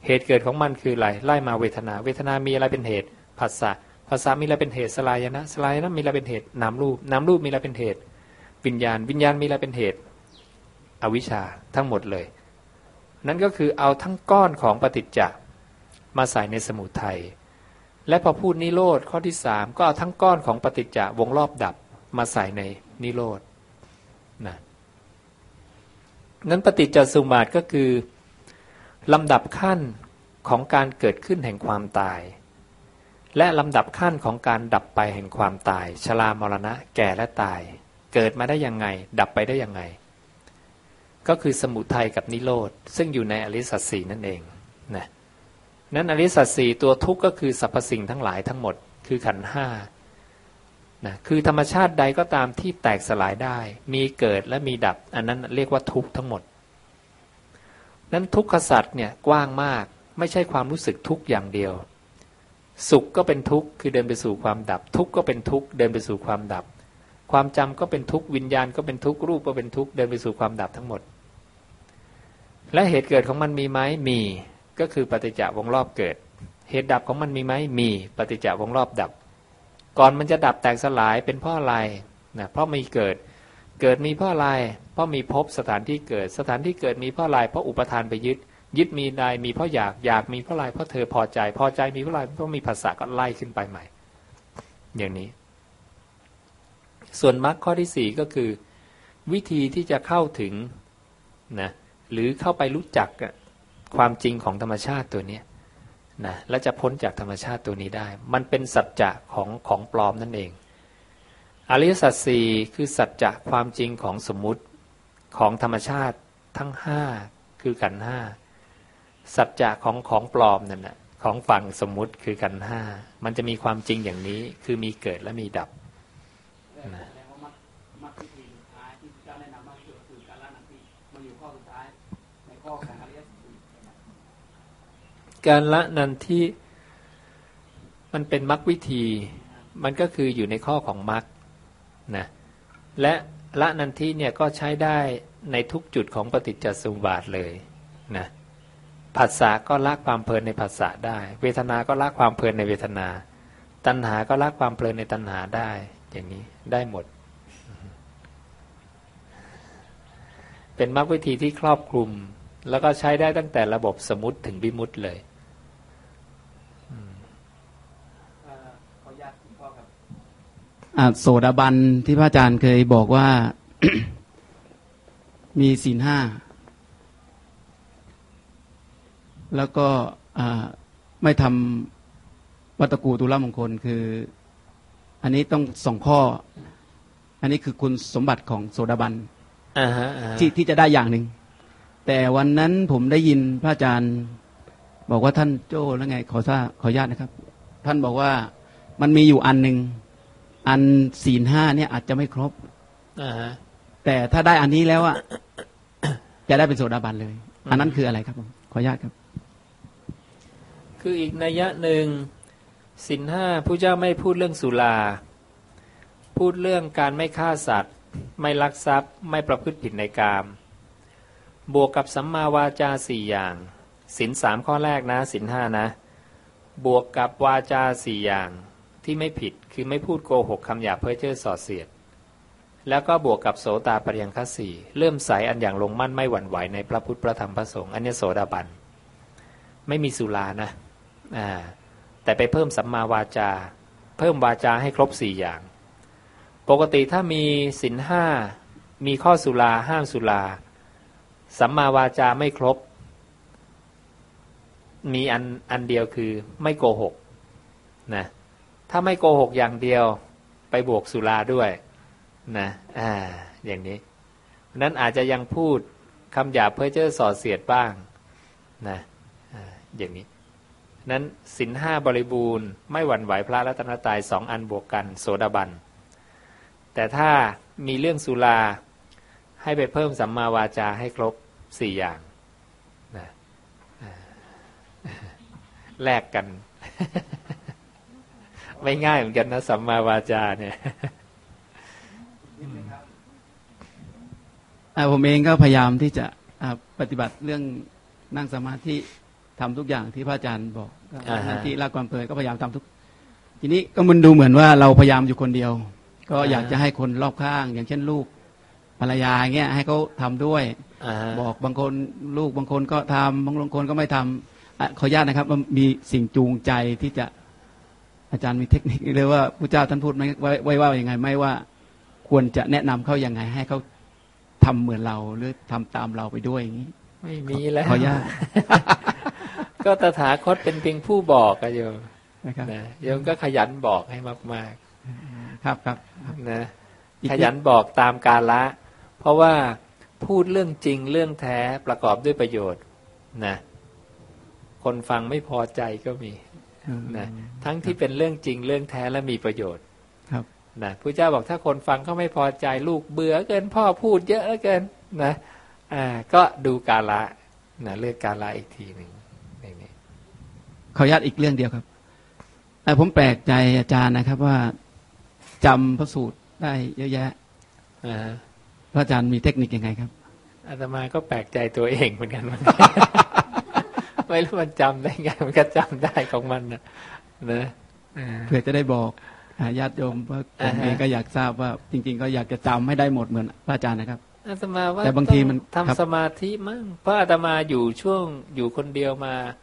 เหตุเกิดของมันคืออะไรไล่มาเวทนา เวทนามีอะไรเป็นเหตุภาษา ภาษามีอะไรเป็นเหตุสลายนะสลายนะมีอะไรเป็นเหตุนามรูปนามรูปมีอะไรเป็นเหตุ วิญญาณ วิญญาณมีอะไรเป็นเหตุ อวิชชาทั้งหมดเลย นั่นก็คือเอาทั้งก้อนของปฏิจจมาใส่ในสมุทัยและพอพูดนิโรธข้อที่สามก็เอาทั้งก้อนของปฏิจจวงรอบดับมาใส่ในนิโรธนะนั้นปฏิจจสมุปบาทก็คือลำดับขั้นของการเกิดขึ้นแห่งความตาย และลำดับขั้นของการดับไปแห่งความตาย ชรามรณะ แก่และตาย เกิดมาได้ยังไง ดับไปได้ยังไง ก็คือสมุทัยกับนิโรธ ซึ่งอยู่ในอริสัจสีนั่นเองนะนั้นอริสัจสี่ตัวทุกข์ก็คือสรรพสิ่งทั้งหลายทั้งหมด คือขันห้านะคือธรรมชาติใดก็ตามที่แตกสลายได้ มีเกิดและมีดับ อันนั้นเรียกว่าทุกข์ทั้งหมด นั้นทุกขสัตว์เนี่ยกว้างมากไม่ใช่ความรู้สึกทุกข์อย่างเดียว สุขก็เป็นทุกข์คือเดินไปสู่ความดับ ทุกข์ก็เป็นทุกข์เดินไปสู่ความดับ ความจำก็เป็นทุกข์วิญญาณก็เป็นทุกข์รูปก็เป็นทุกข์เดินไปสู่ความดับทั้งหมด และเหตุเกิดของมันมีไหมมีก็คือปฏิจจวงรอบเกิด เหตุดับของมันมีไหมมีปฏิจจวงรอบดับ ก่อนมันจะดับแตกสลายเป็นเพราะอะไรนะเพราะมีเกิดเกิดมีเพราะอะไรเพราะมีภพสถานที่เกิด สถานที่เกิดมีเพราะอะไรเพราะอุปทานไปยึด ยึดมีใดมีเพราะอยากอยากมีเพราะอะไรเพราะเธอพอใจ พอใจมีเพราะอะไรเพราะมีภาษาก็ไล่ขึ้นไปใหม่ อย่างนี้ ส่วนมรรคข้อที่สี่ก็คือ วิธีที่จะเข้าถึงนะหรือเข้าไปรู้จักความจริงของธรรมชาติตัวนี้นะและจะพ้นจากธรรมชาติตัวนี้ได้ มันเป็นสัจจะของของปลอมนั่นเองอริยสัจสี่คือสัจจะความจริงของสมมุติของธรรมชาติทั้งห้าคือกันห้า สัจจะของของปลอมนั่นแหะของฝั่งสมมุติคือกันห้ามันจะมีความจริงอย่างนี้คือมีเกิดและมีดับนะการละนันที่มันเป็นมรรควิธี มันก็คืออยู่ในข้อของมรรคนะและละนันทีเนี่ยก็ใช้ได้ในทุกจุดของปฏิจจสมุปบาทเลยนะ ผัสสะก็ละความเพลินในผัสสะได้ เวทนา ก็ละความเพลินในเวทนา ตัณหา ก็ละความเพลินในตัณหาได้ อย่างนี้ได้หมด เป็นมรรควิธีที่ครอบคลุม แล้วก็ใช้ได้ตั้งแต่ระบบสมุติถึงบิมุติเลยโสดาบันที่พระอาจารย์เคยบอกว่า มีศีลห้า แล้วก็ไม่ทำวัตกูตุลมงคลคือ อันนี้ต้องสองข้อ อันนี้คือคุณสมบัติของโสดาบันที่ที่จะได้อย่างหนึ่ง แต่วันนั้นผมได้ยินพระอาจารย์ บอกว่าท่านโจ้แล้วไง ขอทราขออนุญาตนะครับ ท่านบอกว่ามันมีอยู่อันหนึ่งอันศีลห้าเนี่ยอาจจะไม่ครบแต่ถ้าได้อันนี้แล้วอะจะได้เป็นโสดาบันเลย อันนั้นคืออะไรครับผมขออนุญาตครับ คืออีกนัยยะหนึ่งศีลห้าผู้เจ้าไม่พูดเรื่องสุราพูดเรื่องการไม่ฆ่าสัตว์ ไม่ลักทรัพย์ ไม่ประพฤติผิดในกาม บวกกับสัมมาวาจาสี่อย่างศีลสามข้อแรกนะศีลห้านะ บวกกับวาจาสี่อย่างที่ไม่ผิดคือไม่พูดโกหกคำหยาเพ้อเจ้อสอดเสียด แล้วก็บวกกับโสตาปริยังคสีเริ่มใสอันอย่างลงมั่นไม่หวั่นไหวในพระพุทธพระธรรมพระสงฆ์อันนี้โสดาบัน ไม่มีสุรานะ แต่ไปเพิ่มสัมมาวาจา เพิ่มวาจาให้ครบสี่อย่าง ปกติถ้ามีศินห้ามีข้อสุราห้ามสุราสัมมาวาจาไม่ครบ มีอันอันเดียวคือไม่โกหกนะถ้าไม่โกหกอย่างเดียวไปบวกสุราด้วยนะอ่าอย่างนี้นั้นอาจจะยังพูดคำหยาบเพื่อเจ้อสอดเสียดบ้างนะออย่างนี้ นั้นสินห้าบริบูรณ์ไม่หวั่นไหวพระรัตนตรัยสองอันบวกกันโสดาบัน แต่ถ้ามีเรื่องสุราให้ไปเพิ่มสัมมาวาจาให้ครบสี่อย่างนะแลกกัน ไม่ง่ายเหมือนกันนะสัมมาวาจาเนี่ยผมเองก็พยายามที่จะปฏิบัติเรื่องนั่งสมาธิ ทำทุกอย่างที่พระอาจารย์บอกที่ละความเพลินก็พยายามทำทุก ทีนี้ก็มันดูเหมือนว่าเราพยายามอยู่คนเดียว ก็อยากจะให้คนรอบข้าง อย่างเช่นลูกภรรยาเงี้ยให้เขาทำด้วยบอกบางคนลูกบางคนก็ทำบางคนก็ไม่ทำขออนุญาตนะครับ มันมีสิ่งจูงใจที่จะอาจารย์มีเทคนิคเลยว่าพระเจ้าท่านพูดไว้ไว้ว่าอย่างไงไม่ว่าควรจะแนะนำเขาอย่างไง ให้เขาทำเหมือนเราหรือทำตามเราไปด้วยอย่างนี้ ไม่มีแล้วขออนุญาต ก็ตถาคตเป็นเพียงผู้บอกกันโยมนะครับโยมก็ขยันบอกให้มาก ๆ ครับครับนะขยันบอกตามกาละ เพราะว่าพูดเรื่องจริงเรื่องแท้ประกอบด้วยประโยชน์นะคนฟังไม่พอใจก็มีนะทั้งที่เป็นเรื่องจริงเรื่องแท้และมีประโยชน์ครับนะพระเจ้าบอกถ้าคนฟังเขาไม่พอใจลูกเบื่อเกินพ่อพูดเยอะเกินนะอ่าก็ดูกาละนะเลือกกาละอีกทีหนึ่งนี่ เขายัดอีกเรื่องเดียวครับผมแปลกใจอาจารย์นะครับว่าจำพระสูตรได้เยอะแยะพระอาจารย์มีเทคนิคยังไงครับอาตมาก็แปลกใจตัวเองเหมือนกันไม่รู้มันจำได้ไงมันก็จำได้ของมันนะนะเพื่อจะได้บอกญาติโยมว่าผมเองก็อยากทราบว่า จริง ๆ ก็อยากจะจำให้ได้หมดเหมือนพระอาจารย์นะครับอาตมาว่าแต่บางทีมันทำสมาธิมั่งเพราะอาตมาอยู่ช่วงอยู่คนเดียวมาเ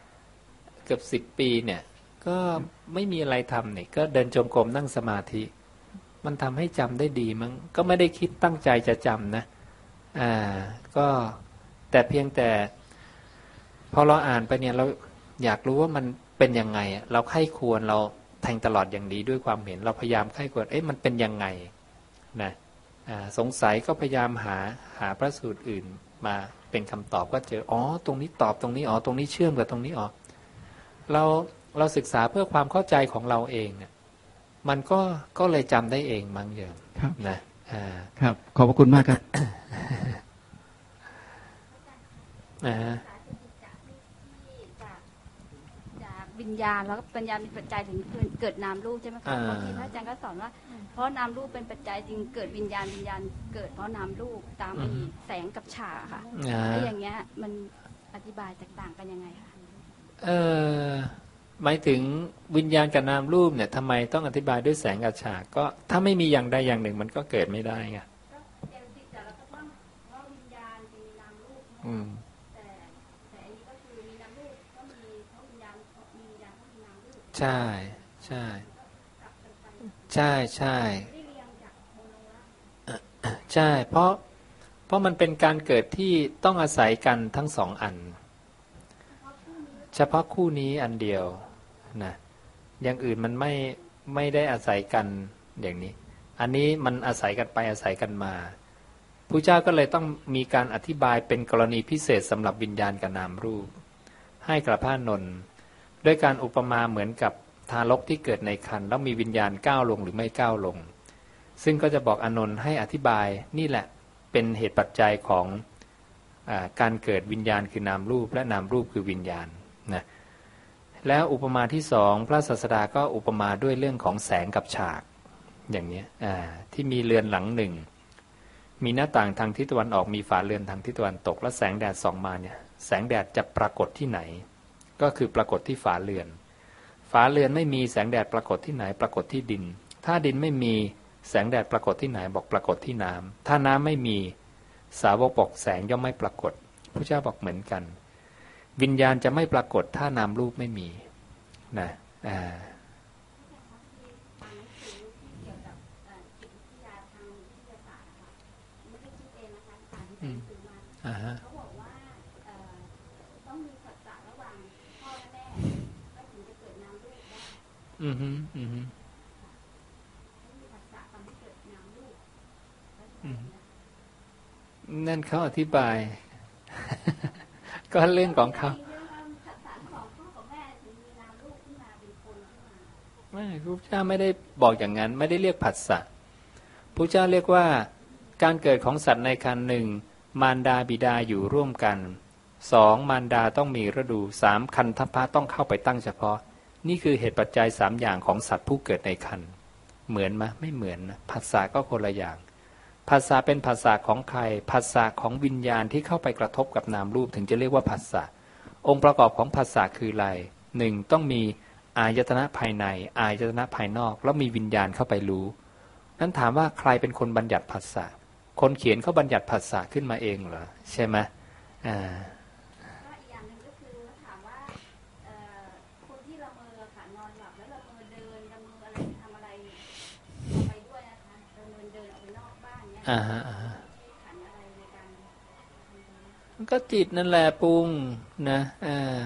กือบสิบปีเนี่ย ก็ไม่มีอะไรทำเนี่ย ก็เดินจงกรมนั่งสมาธิ มันทำให้จำได้ดีมั้งก็ไม่ได้คิดตั้งใจจะจำนะอ่าก็แต่เพียงแต่ พอเราอ่านไปเนี่ยเราอยากรู้ว่ามันเป็นยังไง เราไข้ควรเราแทงตลอดอย่างนี้ด้วยความเห็น เราพยายามไข้ควรเอ๊ะมันเป็นยังไงนะสงสัยก็พยายามหาหาพระสูตรอื่นมาเป็นคำตอบก็เจอ อ๋อ ตรงนี้ตอบตรงนี้ อ๋อ ตรงนี้เชื่อมกับตรงนี้ อ๋อ เราเราศึกษาเพื่อความเข้าใจของเราเองเนี่ยมันก็ก็เลยจำได้เองมั้งเยมครับนะอ่าครับ ขอบพระคุณมากครับอ่าจากวิญญาณแล้วก็ปัญญาเป็นปัจจัยถึงเกิดนามรูปใช่ไหมคะอ่าบางทีพระอาจารย์ก็สอนว่า เพราะนามรูปเป็นปัจจัยจึงเกิดวิญญาณวิญญาณเกิดเพราะนามรูปตามไอ้แสงกับฉากค่ะอ่าแล้วอย่างเงี้ย มันอธิบายแตกต่างกันยังไงคะ เออหมายถึงวิญญาณกับนามรูปเนี่ยทำไมต้องอธิบายด้วยแสงกับฉากก็ถ้าไม่มีอย่างใดอย่างหนึ่งมันก็เกิดไม่ได้ไงอืมแต่แต่อันนี้ก็คือมีนามรูปก็มีเพราะวิญญาณมีวิญญาณก็มีนามรูปใช่ใช่ใช่ใช่ใช่ เพราะเพราะมันเป็นการเกิดที่ต้องอาศัยกันทั้งสองอัน เฉพาะคู่นี้อันเดียวนะอย่างอื่นมันไม่ไม่ได้อาศัยกันอย่างนี้ อันนี้มันอาศัยกันไปอาศัยกันมาพระเจ้าก็เลยต้องมีการอธิบายเป็นกรณีพิเศษสำหรับวิญญาณกับนามรูป ให้กระพระนนท์ด้วยการอุปมาเหมือนกับทารกที่เกิดในครรภ์แล้วมีวิญญาณก้าวลงหรือไม่ก้าวลง ซึ่งก็จะบอกอนนท์ให้อธิบายนี่แหละเป็นเหตุปัจจัยของอการเกิดวิญญาณคือนามรูปและนามรูปคือวิญญาณ นะแล้วอุปมาที่สองพระศาสดาก็อุปมาด้วยเรื่องของแสงกับฉากอย่างนี้ที่มีเรือนหลังหนึ่ง มีหน้าต่างทางทิศตะวันออกมีฝาเรือนทางทิศตะวันตก และแสงแดดส่องมาเนี่ยแสงแดดจะปรากฏที่ไหน ก็คือปรากฏที่ฝาเรือน ฝาเรือนไม่มีแสงแดดปรากฏที่ไหน ปรากฏที่ดิน ถ้าดินไม่มีแสงแดดปรากฏที่ไหนบอกปรากฏที่น้ำถ้าน้ำไม่มีสาวกบอกแสงย่อมไม่ปรากฏพระเจ้าบอกเหมือนกัน วิญญาณจะไม่ปรากฏถ้านามรูปไม่มีนะอ่าอืมอ่าฮะเขาบอกว่าเอ่อต้องมีสัจจะระหว่างพ่อและแม่ก็ถึงจะเกิดนามรูปได้อือฮึอือฮึต้องมีสัจจะทำให้เกิดนามรูปอืมนั่นเขาอธิบาย ก็เรื่องของเขาสัจจะของพ่อกับแม่ถึงมีนามรูปขึ้นมาเป็นคนขึ้นมาไม่พระเจ้าไม่ได้บอกอย่างนั้น ไม่ได้เรียกผัสสะพระเจ้าเรียกว่าการเกิดของสัตว์ในคันหนึ่ง มารดาบิดาอยู่ร่วมกันสองมารดาต้องมีฤดูสามคันทพะต้องเข้าไปตั้งเฉพาะ นี่คือเหตุปัจจัยสามอย่างของสัตว์ผู้เกิดในคันเหมือนไหมไม่เหมือนนะผัสสะก็คนละอย่าง ผัสสะเป็นผัสสะของใครผัสสะของวิญญาณที่เข้าไปกระทบกับนามรูปถึงจะเรียกว่าผัสสะองค์ประกอบของผัสสะคืออะไรหนึ่งต้องมีอายตนะภายใน อายตนะภายนอก แล้วมีวิญญาณเข้าไปรู้ นั้นถามว่าใครเป็นคนบัญญัติผัสสะคนเขียนเขาบัญญัติผัสสะขึ้นมาเองเหรอใช่ไหมอ่าก็อีกอย่างหนึ่งก็คือถามว่าคนที่ละเมอค่ะนอนหลับแล้วละเมอเดิน อ่าฮะอ่าฮะมันก็จิตนั่นแหละปรุงนะอ่า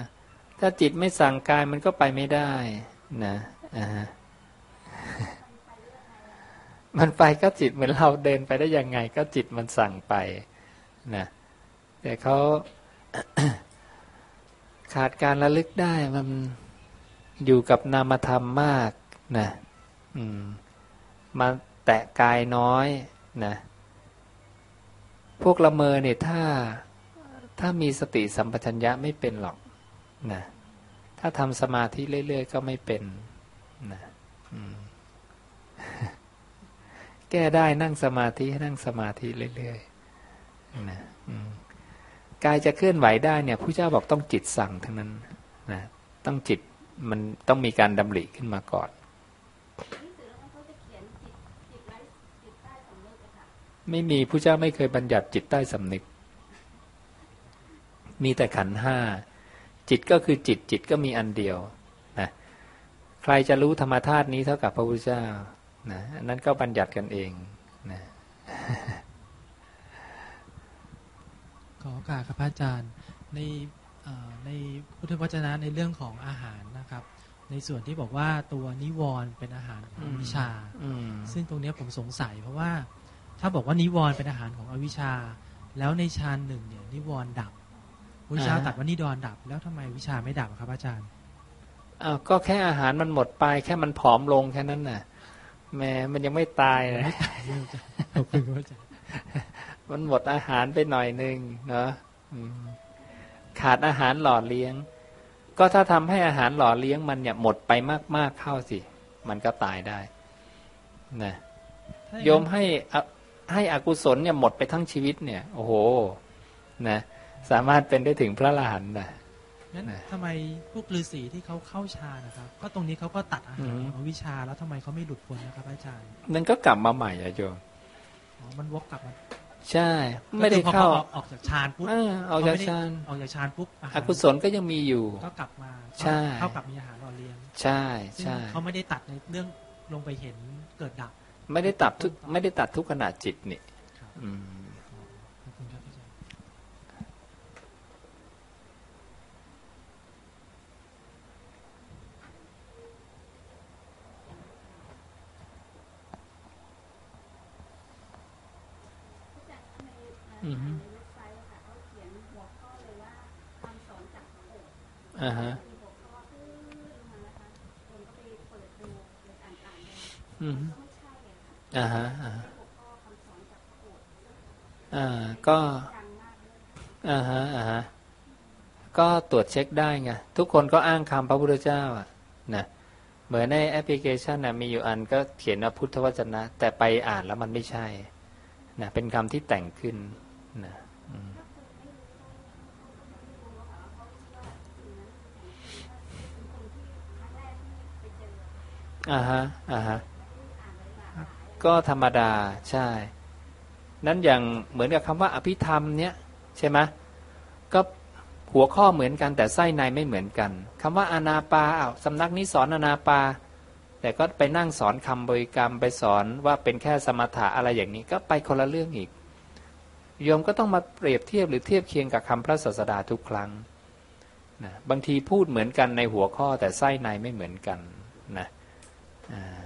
ถ้าจิตไม่สั่งกายมันก็ไปไม่ได้นะอ่ามันไปก็จิตเหมือนเราเดินไปได้ยังไง ก็จิตมันสั่งไปนะแต่เขาขาดการระลึกได้มันอยู่กับนามธรรมมากนะอืมมาแตะกายน้อยนะ พวกละเมอเนี่ยถ้าถ้ามีสติสัมปชัญญะไม่เป็นหรอกนะถ้าทำสมาธิเรื่อยๆก็ไม่เป็นนะแก้ได้นั่งสมาธิให้นั่งสมาธิเรื่อยๆนะกายจะเคลื่อนไหวได้เนี่ยผู้เจ้าบอกต้องจิตสั่งทั้งนั้นนะต้องจิตมันต้องมีการดำริขึ้นมาก่อน ไม่มีผู้เจ้าไม่เคยบัญญัติจิตใต้สำนึก มีแต่ขันธ์ห้า จิตก็คือจิตจิตก็มีอันเดียวนะใครจะรู้ธรรมธาตุนี้เท่ากับพระพุทธเจ้านะอันนั้นก็บัญญัติกันเองนะขอโอกาสครับพระอาจารย์ในเอ่อในพุทธวจนะในเรื่องของอาหารนะครับ ในส่วนที่บอกว่าตัวนิวรณ์เป็นอาหารของอืมวิชาอืมซึ่งตรงเนี้ยผมสงสัยเพราะว่า ถ้าบอกว่านิวรณ์เป็นอาหารของอวิชชา แล้วในฌานหนึ่งเนี่ยนิวรณ์ดับพระเจ้าอ่าตัดว่านิวรณ์ดับ แล้วทำไมวิชาไม่ดับอะครับอาจารย์อ้าวก็แค่อาหารมันหมดไป แค่มันผอมลงแค่นั้นน่ะแหม้มันยังไม่ตายเลยไม่ตายเลยอาจารย์ขอบคุณครับอาจารย์มันหมดอาหารไปหน่อยหนึ่งเนาะอืมขาดอาหารหล่อเลี้ยง ก็ถ้าทำให้อาหารหล่อเลี้ยงมันเนี่ยหมดไปมาก ๆเข้าสิ มันก็ตายได้นะถ้าอางนั้นโยมให้อ ให้อกุศลเนี่ยหมดไปทั้งชีวิตเนี่ย โอ้โหนะสามารถเป็นได้ถึงพระอรหันต์นะงั้นนะทำไมพวกฤาษีที่เขาเข้าฌานนะครับ ก็ตรงนี้เขาก็ตัดอาหารอืมของอวิชชาแล้วทำไมเขาไม่หลุดพ้นนะครับอาจารย์มันก็กลับมาใหม่อะโยมอ๋อมันวกกลับมาใช่ ไม่ได้ก็คือพอเข้าออกออกจากฌานปุ๊บเออออกจากเขไม่ได้ฌานออกจากฌานปุ๊บอาหารอกุศลก็ยังมีอยู่ ก็กลับมาใช่เท่ากับมีอาหารหล่อเลี้ยงใช่ซึ่งใช่เขาไม่ได้ตัดในเรื่องลงไปเห็นเกิดดับ ไม่ได้ตัดทุกไม่ได้ตัดทุกขณะจิตนี่ครับอืมขอบคุณครับอาจารย์อือฮึในเว็บไซต์ค่ะเขาเขียนหัวข้อเลยว่าคำสอนจากพระโอษฐ์อ่าฮะมีหัวข้ อ่าฮะอ่าก็อ่าฮะอ่าฮะก็ตรวจเช็คได้ไงทุกคนก็อ้างคำพระพุทธเจ้าอะนะเหมือนในแอปพลิเคชันนะมีอยู่อันก็เขียนว่าพุทธวจนะ แต่ไปอ่านแล้วมันไม่ใช่นะเป็นคำที่แต่งขึ้นนะอ่าฮะอ่าฮะ ก็ธรรมดาใช่ นั้นอย่างเหมือนกับคำว่าอภิธรรมเนี้ยใช่ไหมก็หัวข้อเหมือนกันแต่ไส้ในไม่เหมือนกันคำว่าอนาปาอ้าวสำนักนี้สอนอนาปา แต่ก็ไปนั่งสอนคำบริกรรมไปสอนว่าเป็นแค่สมถะอะไรอย่างนี้ก็ไปคนละเรื่องอีกโยมก็ต้องมาเปรียบเทียบหรือเทียบเคียงกับคำพระศาสดาทุกครั้งนะบางทีพูดเหมือนกันในหัวข้อแต่ไส้ในไม่เหมือนกันนะอ่า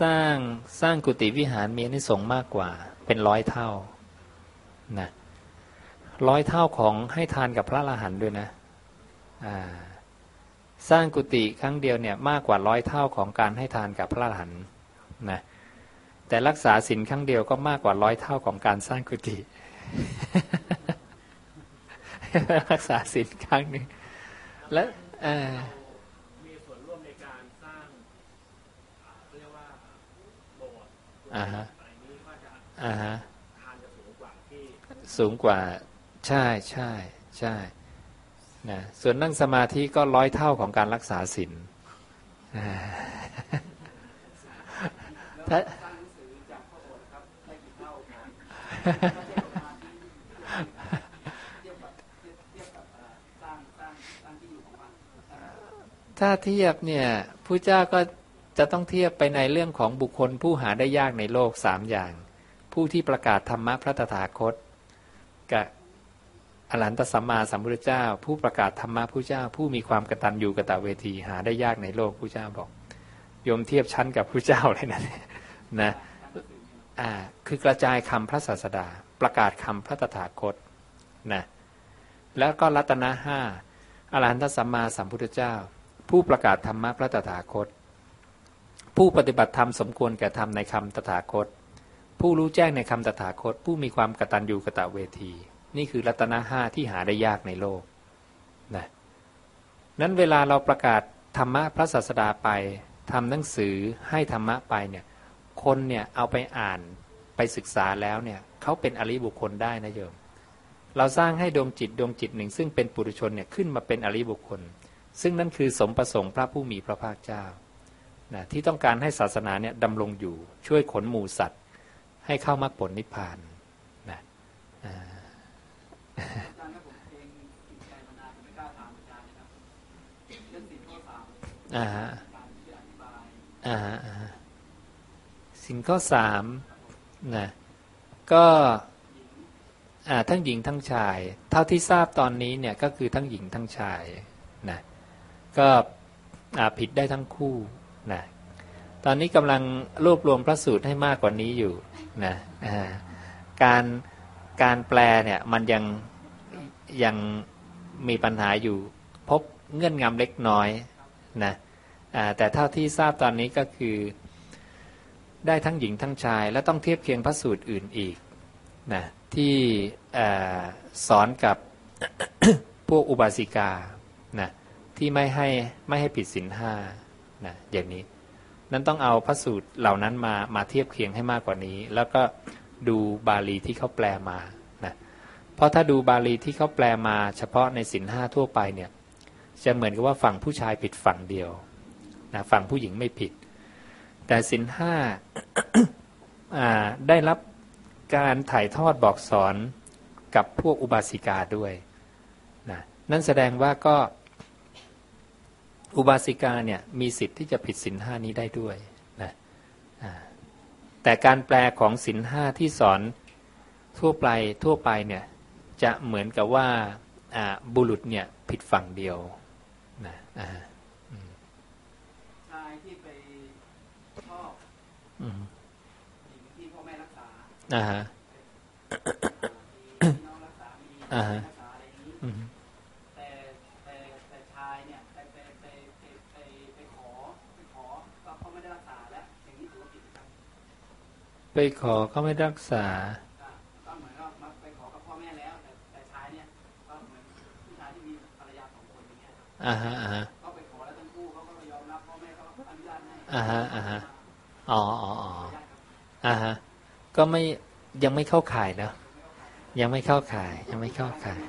สร้างสร้างกุฏิวิหารมีอานิสงส์มากกว่า เป็นร้อยเท่านะร้อยเท่าของให้ทานกับพระอรหันต์ด้วยนะอ่าสร้างกุฏิครั้งเดียวเนี่ยมากกว่าร้อยเท่าของการให้ทานกับพระอรหันต์นะแต่รักษาศีลครั้งเดียวก็มากกว่าร้อยเท่าของการสร้างกุฏิรักษาศีลครั้งหนึ่งและเอ่อ มีส่วนร่วมในการสร้างอ่าเรียกว่าโบสถ์ อ่าฮะอะไรนี้ก็จะอ่าฮะทานจะสูงกว่าที่สูงกว่า ใช่ใช่ใช่นะส่วนนั่งสมาธิก็ร้อยเท่าของการรักษาศีลอ่าถ้าถ้าเทียบเนี่ยผู้เจ้าก็ จะต้องเทียบไปในเรื่องของบุคคลผู้หาได้ยากในโลกสามอย่าง ผู้ที่ประกาศธรรมะพระตถาคตกับอรหันตสัมมาสัมพุทธเจ้า ผู้ประกาศธรรมะผู้เจ้า ผู้มีความกตัญญูกตเวทีหาได้ยากในโลกผู้เจ้าบอกโยมเทียบชั้นกับผู้เจ้าเลยนะนะอ่าคือกระจายคำพระศาสดา ประกาศคำพระตถาคตนะแล้วก็รัตนะห้าอรหันตสัมมาสัมพุทธเจ้า ผู้ประกาศธรรมะพระตถาคต ผู้ปฏิบัติธรรมสมควรแก่ธรรมในคำตถาคต ผู้รู้แจ้งในคำตถาคต ผู้มีความกตัญญูกตเวที นี่คือรัตนะห้าที่หาได้ยากในโลกนะนั้นเวลาเราประกาศธรรมะพระศาสดาไปทำหนังสือให้ธรรมะไปเนี่ยคนเนี่ยเอาไปอ่านไปศึกษาแล้วเนี่ยเขาเป็นอริบุคคลได้นะโยม เราสร้างให้ดวงจิตดวงจิตหนึ่ง ซึ่งเป็นปุถุชนเนี่ยขึ้นมาเป็นอริบุคคล ซึ่งนั่นคือสมประสงค์พระผู้มีพระภาคเจ้า นะที่ต้องการให้ศาสนาเนี่ยดำรงอยู่ช่วยขนหมูสัตว์ ให้เข้ามรรคผลนิพพานนะอ่าอาจารย์ครับผมเองติดใจมานานผมไม่กล้าถามอาจารย์นะครับเรื่องสิ่งข้อสามอ่าฮะการที่อธิบายอ่าฮะอ่าฮะสิ่งข้อสามนะก็อ่าทั้งหญิงทั้งชาย เท่าที่ทราบตอนนี้เนี่ยก็คือทั้งหญิงทั้งชายนะก็อ่าผิดได้ทั้งคู่นะ ตอนนี้กำลังรวบรวมพระสูตรให้มากกว่านี้อยู่นะการการแปลเนี่ยมันยังยังมีปัญหาอยู่พบเงื่อนงำเล็กน้อยนะแต่เท่าที่ทราบตอนนี้ก็คือ ได้ทั้งหญิงทั้งชาย และต้องเทียบเคียงพระสูตรอื่นอีกนะที่อสอนกับพวกอุบาสิกานะที่ไม่ให้ไม่ให้ผิดศีลห้านะอย่างนี้ นั้นต้องเอาพระสูตรเหล่านั้นมามาเทียบเคียงให้มากกว่านี้ แล้วก็ดูบาลีที่เขาแปลมานะเพราะถ้าดูบาลีที่เขาแปลมาเฉพาะในศีลห้าทั่วไปเนี่ยจะเหมือนกับว่าฝั่งผู้ชายผิดฝั่งเดียวนะฝั่งผู้หญิงไม่ผิด แต่ศีลห้าได้รับการถ่ายทอดบอกสอนกับพวกอุบาสิกาด้วยนะนั่นแสดงว่าก็ อุบาสิกาเนี่ยมีสิทธิ์ที่จะผิดศีลห้านี้ได้ด้วยนะอ่าแต่การแปลของศีลห้าที่สอนทั่วไปทั่วไปเนี่ยจะเหมือนกับว่าอ่าบุรุษเนี่ยผิดฝั่งเดียวนะอ่าชายที่ไปชอบอืมหญิงที่พ่อแม่รักษาอ่าฮะพี่น้องรักษามีอ่าฮะ งคนอย่างเงี้ยครับอ่าฮะอ่าฮะก็ไปขอแล้วทั้งคู่เขาก็ไม่ยอมรับพ่อแม่เขาอนุญาตให้อ่าฮะอ่าฮะอ๋ออ๋ออ๋ออ่าฮะก็ไม่ยังไม่เข้าข่ายนะยังไม่เข้าข่าย ยังไม่เข้าข่าย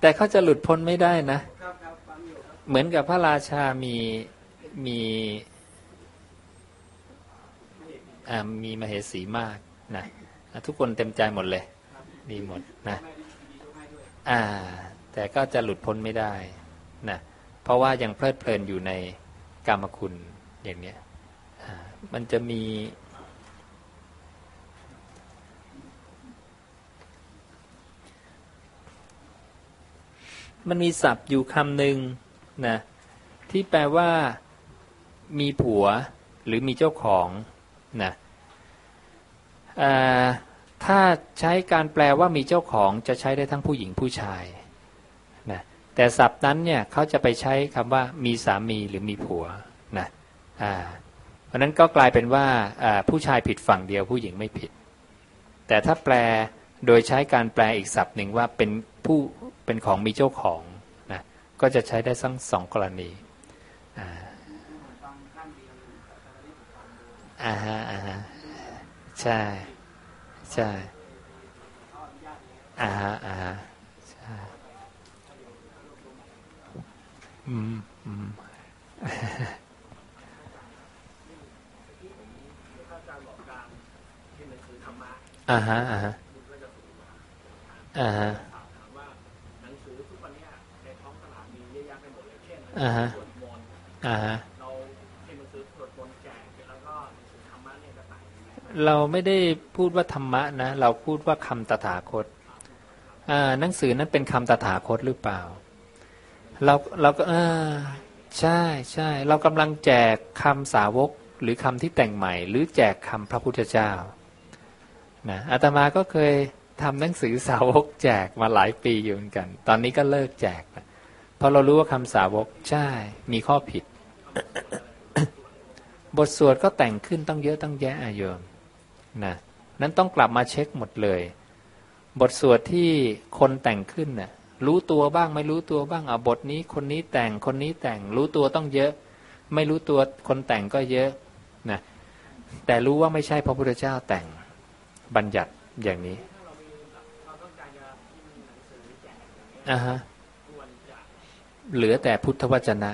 แต่เขาจะหลุดพ้นไม่ได้นะ เหมือนกับพระราชามีมี มีมเหสีมากนะทุกคนเต็มใจหมดเลยดีหมดนะอ่า แต่ก็จะหลุดพ้นไม่ได้นะเพราะว่ายังเพลิดเพลินอยู่ในกรรมคุณอย่างเนี้ยมันจะมี มันมีศัพท์อยู่คำหนึ่งนะที่แปลว่ามีผัวหรือมีเจ้าของ นะถ้าใช้การแปลว่ามีเจ้าของจะใช้ได้ทั้งผู้หญิงผู้ชายนะแต่ศัพท์นั้นเนี่ยเขาจะไปใช้คำว่ามีสามีหรือมีผัวนะเพราะนั้นก็กลายเป็นว่าอ่าผู้ชายผิดฝั่งเดียวผู้หญิงไม่ผิด แต่ถ้าแปลโดยใช้การแปลอีกศัพท์หนึ่งว่าเป็นผู้เป็นของมีเจ้าของนะก็จะใช้ได้ทั้งสองกรณีอ่า ฟังข้างเดียวแต่ตอนนี้ผมฟังดู อ่าฮะอ่าฮะใช่ใช่อ่าฮะอ่าฮะใช่อืมอืมถ้าอาจารย์บอกการที่หนังสือธรรมะอ่าฮะอ่าฮะอ่าฮะอ่าฮะอ่าฮะ เราไม่ได้พูดว่าธรรมะนะ เราพูดว่าคำตถาคตอ่าหนังสือนั้นเป็นคำตถาคตหรือเปล่า เราเราก็อ่าใช่ใช่เรากำลังแจกคำสาวกหรือคำที่แต่งใหม่ หรือแจกคำพระพุทธเจ้านะอาตมาก็เคยทำหนังสือสาวกแจกมาหลายปีอยู่เหมือนกัน ตอนนี้ก็เลิกแจกเพราะเรารู้ว่าคำสาวกใช่มีข้อผิด บทสวดก็แต่งขึ้นต้องเยอะต้องแยะอะโยม นะนั้นต้องกลับมาเช็คหมดเลย บทสวดที่คนแต่งขึ้นน่ะรู้ตัวบ้างไม่รู้ตัวบ้างเอาบทนี้คนนี้แต่งคนนี้แต่งรู้ตัวต้องเยอะ ไม่รู้ตัวคนแต่งก็เยอะนะแต่รู้ว่าไม่ใช่พระพุทธเจ้าแต่งบัญญัติอย่างนี้อ่าฮะเหลือแต่พุทธวจนะ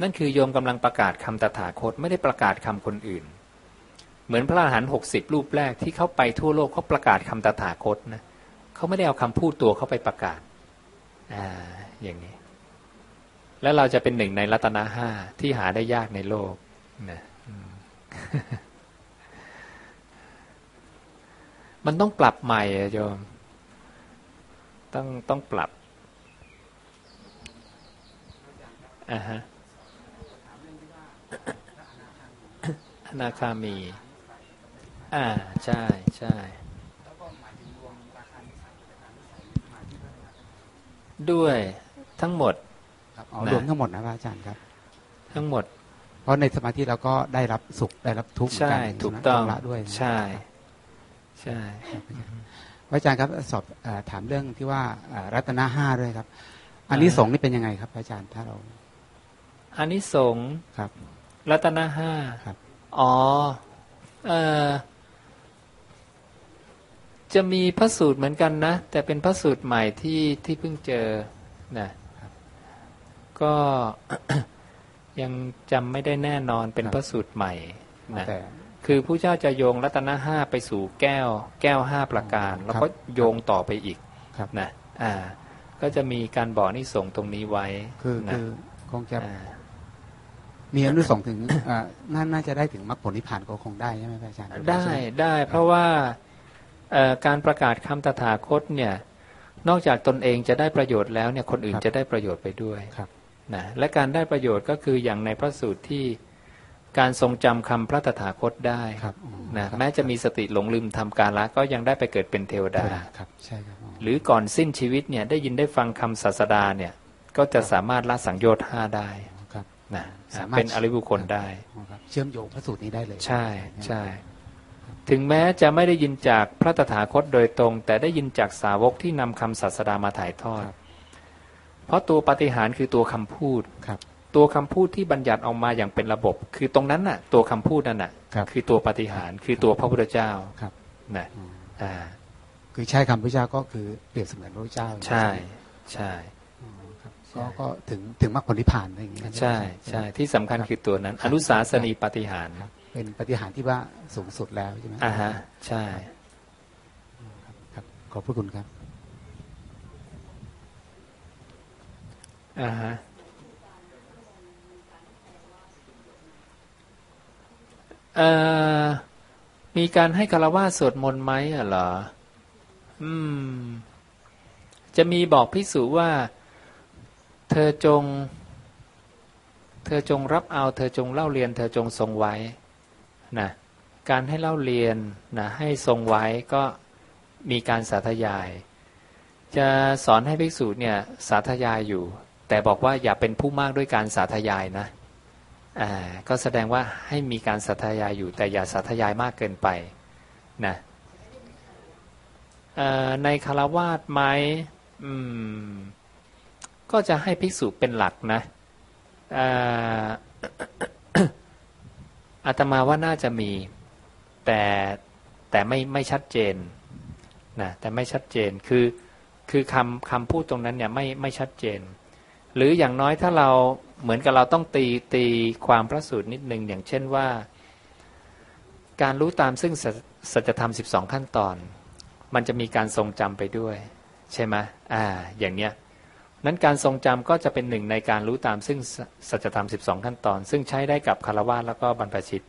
นั่นคือโยมกำลังประกาศคำตถาคตไม่ได้ประกาศคำคนอื่น เหมือนพระอรหันต์หกสิบรูปแรกที่เขาไปทั่วโลกเขาประกาศคำตถาคตนะเขาไม่ได้เอาคำพูดตัวเขาไปประกาศอ่าอย่างนี้ แล้วเราจะเป็นหนึ่งในรัตนะห้าที่หาได้ยากในโลกนะมมันต้องปรับใหม่อะโยม ต้องต้องปรับอ่าฮะอนาคามี อ่าใช่ใช่ด้วยทั้งหมดครับอ๋อนะรวมทั้งหมดนะพระอาจารย์ครับ ทั้งหมด เพราะในสมาธิเราก็ได้รับสุขได้รับทุกข์เหมือนใช่กันถูกต้องละด้วยนะใช่ ใช่พระอาจารย์ครับสอบเอ่อถามเรื่องที่ว่าเอ่อรัตนะห้าด้วยครับอันนี้สงส์นี่เป็นยังไงครับพระอาจารย์ถ้าเราอันนี้สงส์ครับ รัตนห้าครับ อ๋อเออ จะมีพระสูตรเหมือนกันนะ แต่เป็นพระสูตรใหม่ที่ที่เพิ่งเจอนะก็ยังจำไม่ได้แน่นอนเป็นพระสูตรใหม่นะแต่คือผู้เจ้าจะโยงรัตนห้าไปสู่แก้ว แก้วห้าประการ แล้วก็โยงต่อไปอีกครับนะอ่า ก็จะมีการบอกนิสงส์ตรงนี้ไว้ คือนะคือคงจะอ่ามีอนุสงส์ถึงเอ่อน่าน่าจะได้ถึงมรรคผลนิพพานก็คงได้ใช่ไหมพระอาจารย์ได้ใช่หมได้ เพราะว่าเอ่อ การประกาศคำตถาคตเนี่ยนอกจากตนเองจะได้ประโยชน์แล้วเนี่ยคนอื่นจะได้ประโยชน์ไปด้วยครับนะและการได้ประโยชน์ก็คืออย่างในพระสูตรที่การทรงจำคำพระตถาคตได้ครับอ๋อนะครับแม้จะมีสติหลงลืมทำการละก็ยังได้ไปเกิดเป็นเทวดาครับใช่ครับอ๋อหรือก่อนสิ้นชีวิตเนี่ยได้ยินได้ฟังคำศาสดาเนี่ยก็จะสามารถละสังโยชน์ห้าได้ครับนะสามารถเป็นอริยบุคคลได้อ๋อครับเชื่อมโยงพระสูตรนี้ได้เลย ใช่ใช่ ถึงแม้จะไม่ได้ยินจากพระตถาคตโดยตรง แต่ได้ยินจากสาวกที่นำคำศาสดามาถ่ายทอด เพราะตัวปาฏิหารย์คือตัวคำพูดครับ ตัวคำพูดที่บัญญัติออกมาอย่างเป็นระบบ คือตรงนั้นน่ะ ตัวคำพูดนั่นน่ะครับคือตัวปาฏิหารย์คือตัวพระพุทธเจ้าครับนะอ๋ออ่าคือใช้คำพระเจ้าก็คือเปรียบเสมือนพระเจ้า ใช่ใช่อ๋อครับก็ก็ถึงถึงมรรคผลนิพพานอะไรอย่างเงี้ยใช่ใช่ที่สำคัญคือตัวนั้น อนุสาสนีปาฏิหารย์ครับ เป็นปฏิหารย์ที่ว่าสูงสุดแล้วใช่ไหมอ่าฮะใช่ครับขอบพระคุณครับอ่าฮะเอ่อมีการให้คารวะสวดมนต์ไหมอะเหรอ อืม จะมีบอกพิสูว่า เธอจง เธอจงรับเอา เธอจงเล่าเรียน เธอจงทรงไว้ นะการให้เล่าเรียนนะให้ทรงไว้ก็มีการสาธยาย จะสอนให้ภิกษุเนี่ยสาธยายอยู่ แต่บอกว่าอย่าเป็นผู้มากด้วยการสาธยายนะอ่าก็แสดงว่าให้มีการสาธยายอยู่ แต่อย่าสาธยายมากเกินไปนะในคารวาสไหมอืมก็จะให้ภิกษุเป็นหลักนะอ่อ อาตมาว่าน่าจะมี แต่แต่ไม่ไม่ชัดเจนนะแต่ไม่ชัดเจนคือคือคำคำพูดตรงนั้นเนี่ยไม่ไม่ชัดเจน หรืออย่างน้อยถ้าเราเหมือนกับเราต้องตีตีความพระสูตรนิดนึงอย่างเช่นว่า การรู้ตามซึ่งสัจธรรม 12 ขั้นตอน มันจะมีการทรงจำไปด้วย ใช่ไหมอ่าอย่างเนี้ย นั้นการทรงจำก็จะเป็นหนึ่งในการรู้ตามซึ่งสัจธรรม 12 ขั้นตอน ซึ่งใช้ได้กับคารวะแล้วก็บรรพชิต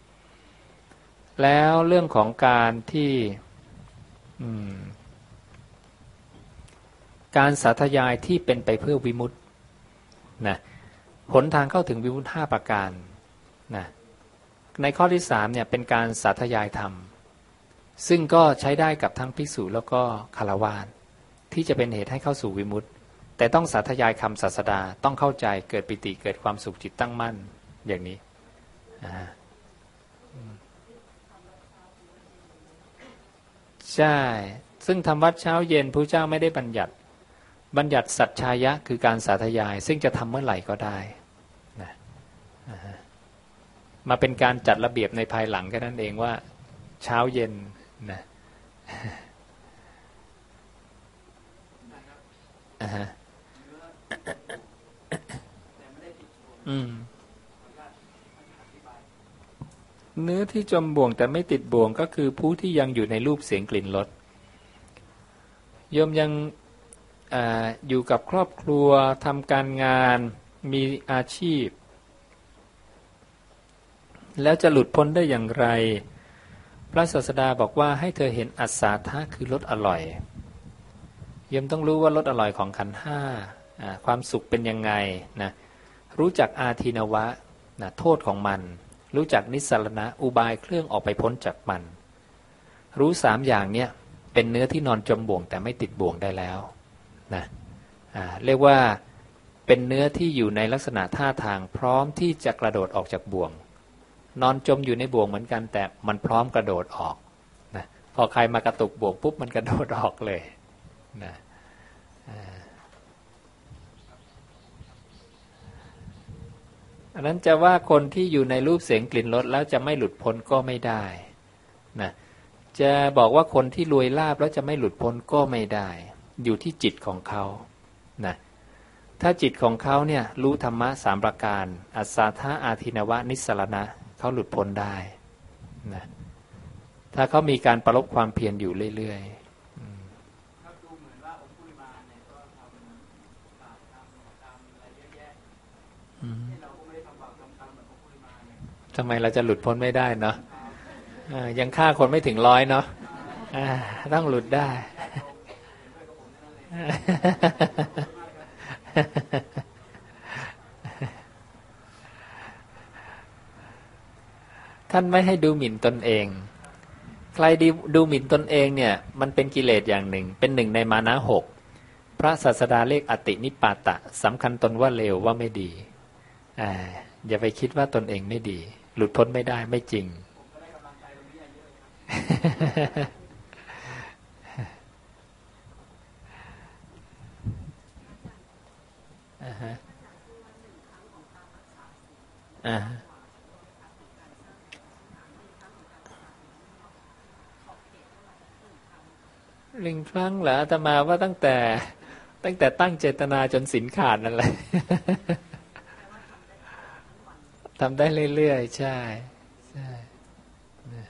แล้วเรื่องของการที่การสาธยายที่เป็นไปเพื่อวิมุตตินะหนทางเข้าถึงวิมุตติห้าประการนะในข้อที่สามเนี่ยเป็นการสาธยายธรรม ซึ่งก็ใช้ได้กับทั้งภิกษุแล้วก็คารวาสที่จะเป็นเหตุให้เข้าสู่วิมุตต แต่ต้องสาธยายคำศาสดาต้องเข้าใจเกิดปิติเกิดความสุขจิตตั้งมั่นอย่างนี้ใช่ ซึ่งทำวัดเช้าเย็นพระเจ้าไม่ได้บัญญัติ บัญญัติสัจชายะคือการสาธยาย ซึ่งจะทำเมื่อไหร่ก็ได้นะอ่าฮะมาเป็นการจัดระเบียบในภายหลังแค่นั้นเองว่า เช้าเย็นนะอ่าฮะ อืม เนื้อที่จมบ่วงแต่ไม่ติดบ่วงก็คือผู้ที่ยังอยู่ในรูปเสียงกลิ่นรสโยมยังออยู่กับครอบครัวทำการงานมีอาชีพ แล้วจะหลุดพ้นได้อย่างไร พระศาสดาบอกว่าให้เธอเห็นอัศาธาคือรสอร่อยโยมต้องรู้ว่ารสอร่อยของขันห้า ความสุขเป็นยังไงนะรู้จักอาทินวะนะโทษของมัน รู้จักนิสสรณะอุบายเครื่องออกไปพ้นจากมัน รู้สามอย่างเนี่ยเป็นเนื้อที่นอนจมบ่วงแต่ไม่ติดบ่วงได้แล้วนะเรียกว่าเป็นเนื้อที่อยู่ในลักษณะท่าทางพร้อมที่จะกระโดดออกจากบ่วง นอนจมอยู่ในบ่วงเหมือนกัน แต่มันพร้อมกระโดดออกนะพอใครมากระตุกบ่วงปุ๊บมันกระโดดออกเลยนะอ่า อันนั้นจะว่าคนที่อยู่ในรูปเสียงกลิ่นรสแล้วจะไม่หลุดพ้นก็ไม่ได้นะจะบอกว่าคนที่รวยลาบแล้วจะไม่หลุดพ้นก็ไม่ได้ อยู่ที่จิตของเขานะถ้าจิตของเขาเนี่ยรู้ธรรมะสามประการ อัศธาอาทินวะนิสสรณะเขาหลุดพ้นได้นะถ้าเขามีการประลบความเพียรอยู่เรื่อยๆอืมอืม ทำไมเราจะหลุดพ้นไม่ได้เนาะยังฆ่าคนไม่ถึงร้อยเนาะต้องหลุดได้ ท่านไม่ให้ดูหมิ่นตนเอง ใครดีดูหมิ่นตนเองเนี่ย มันเป็นกิเลสอย่างหนึ่ง เป็นหนึ่งในมานะหกพระศาสดาเลขอตินิปาตะสำคัญตนว่าเลวว่าไม่ดีออย่าไปคิดว่าตนเองไม่ดี หลุดพ้นไม่ได้ไม่จริง อ่าฮะอ่าฮะหนึ่งครั้งเหรออาตมาว่าตั้งแต่ ตั้งแต่ตั้งเจตนาจนสินขาดนั่นแหละ ทำได้เรื่อยๆ ใช่ใช่นะ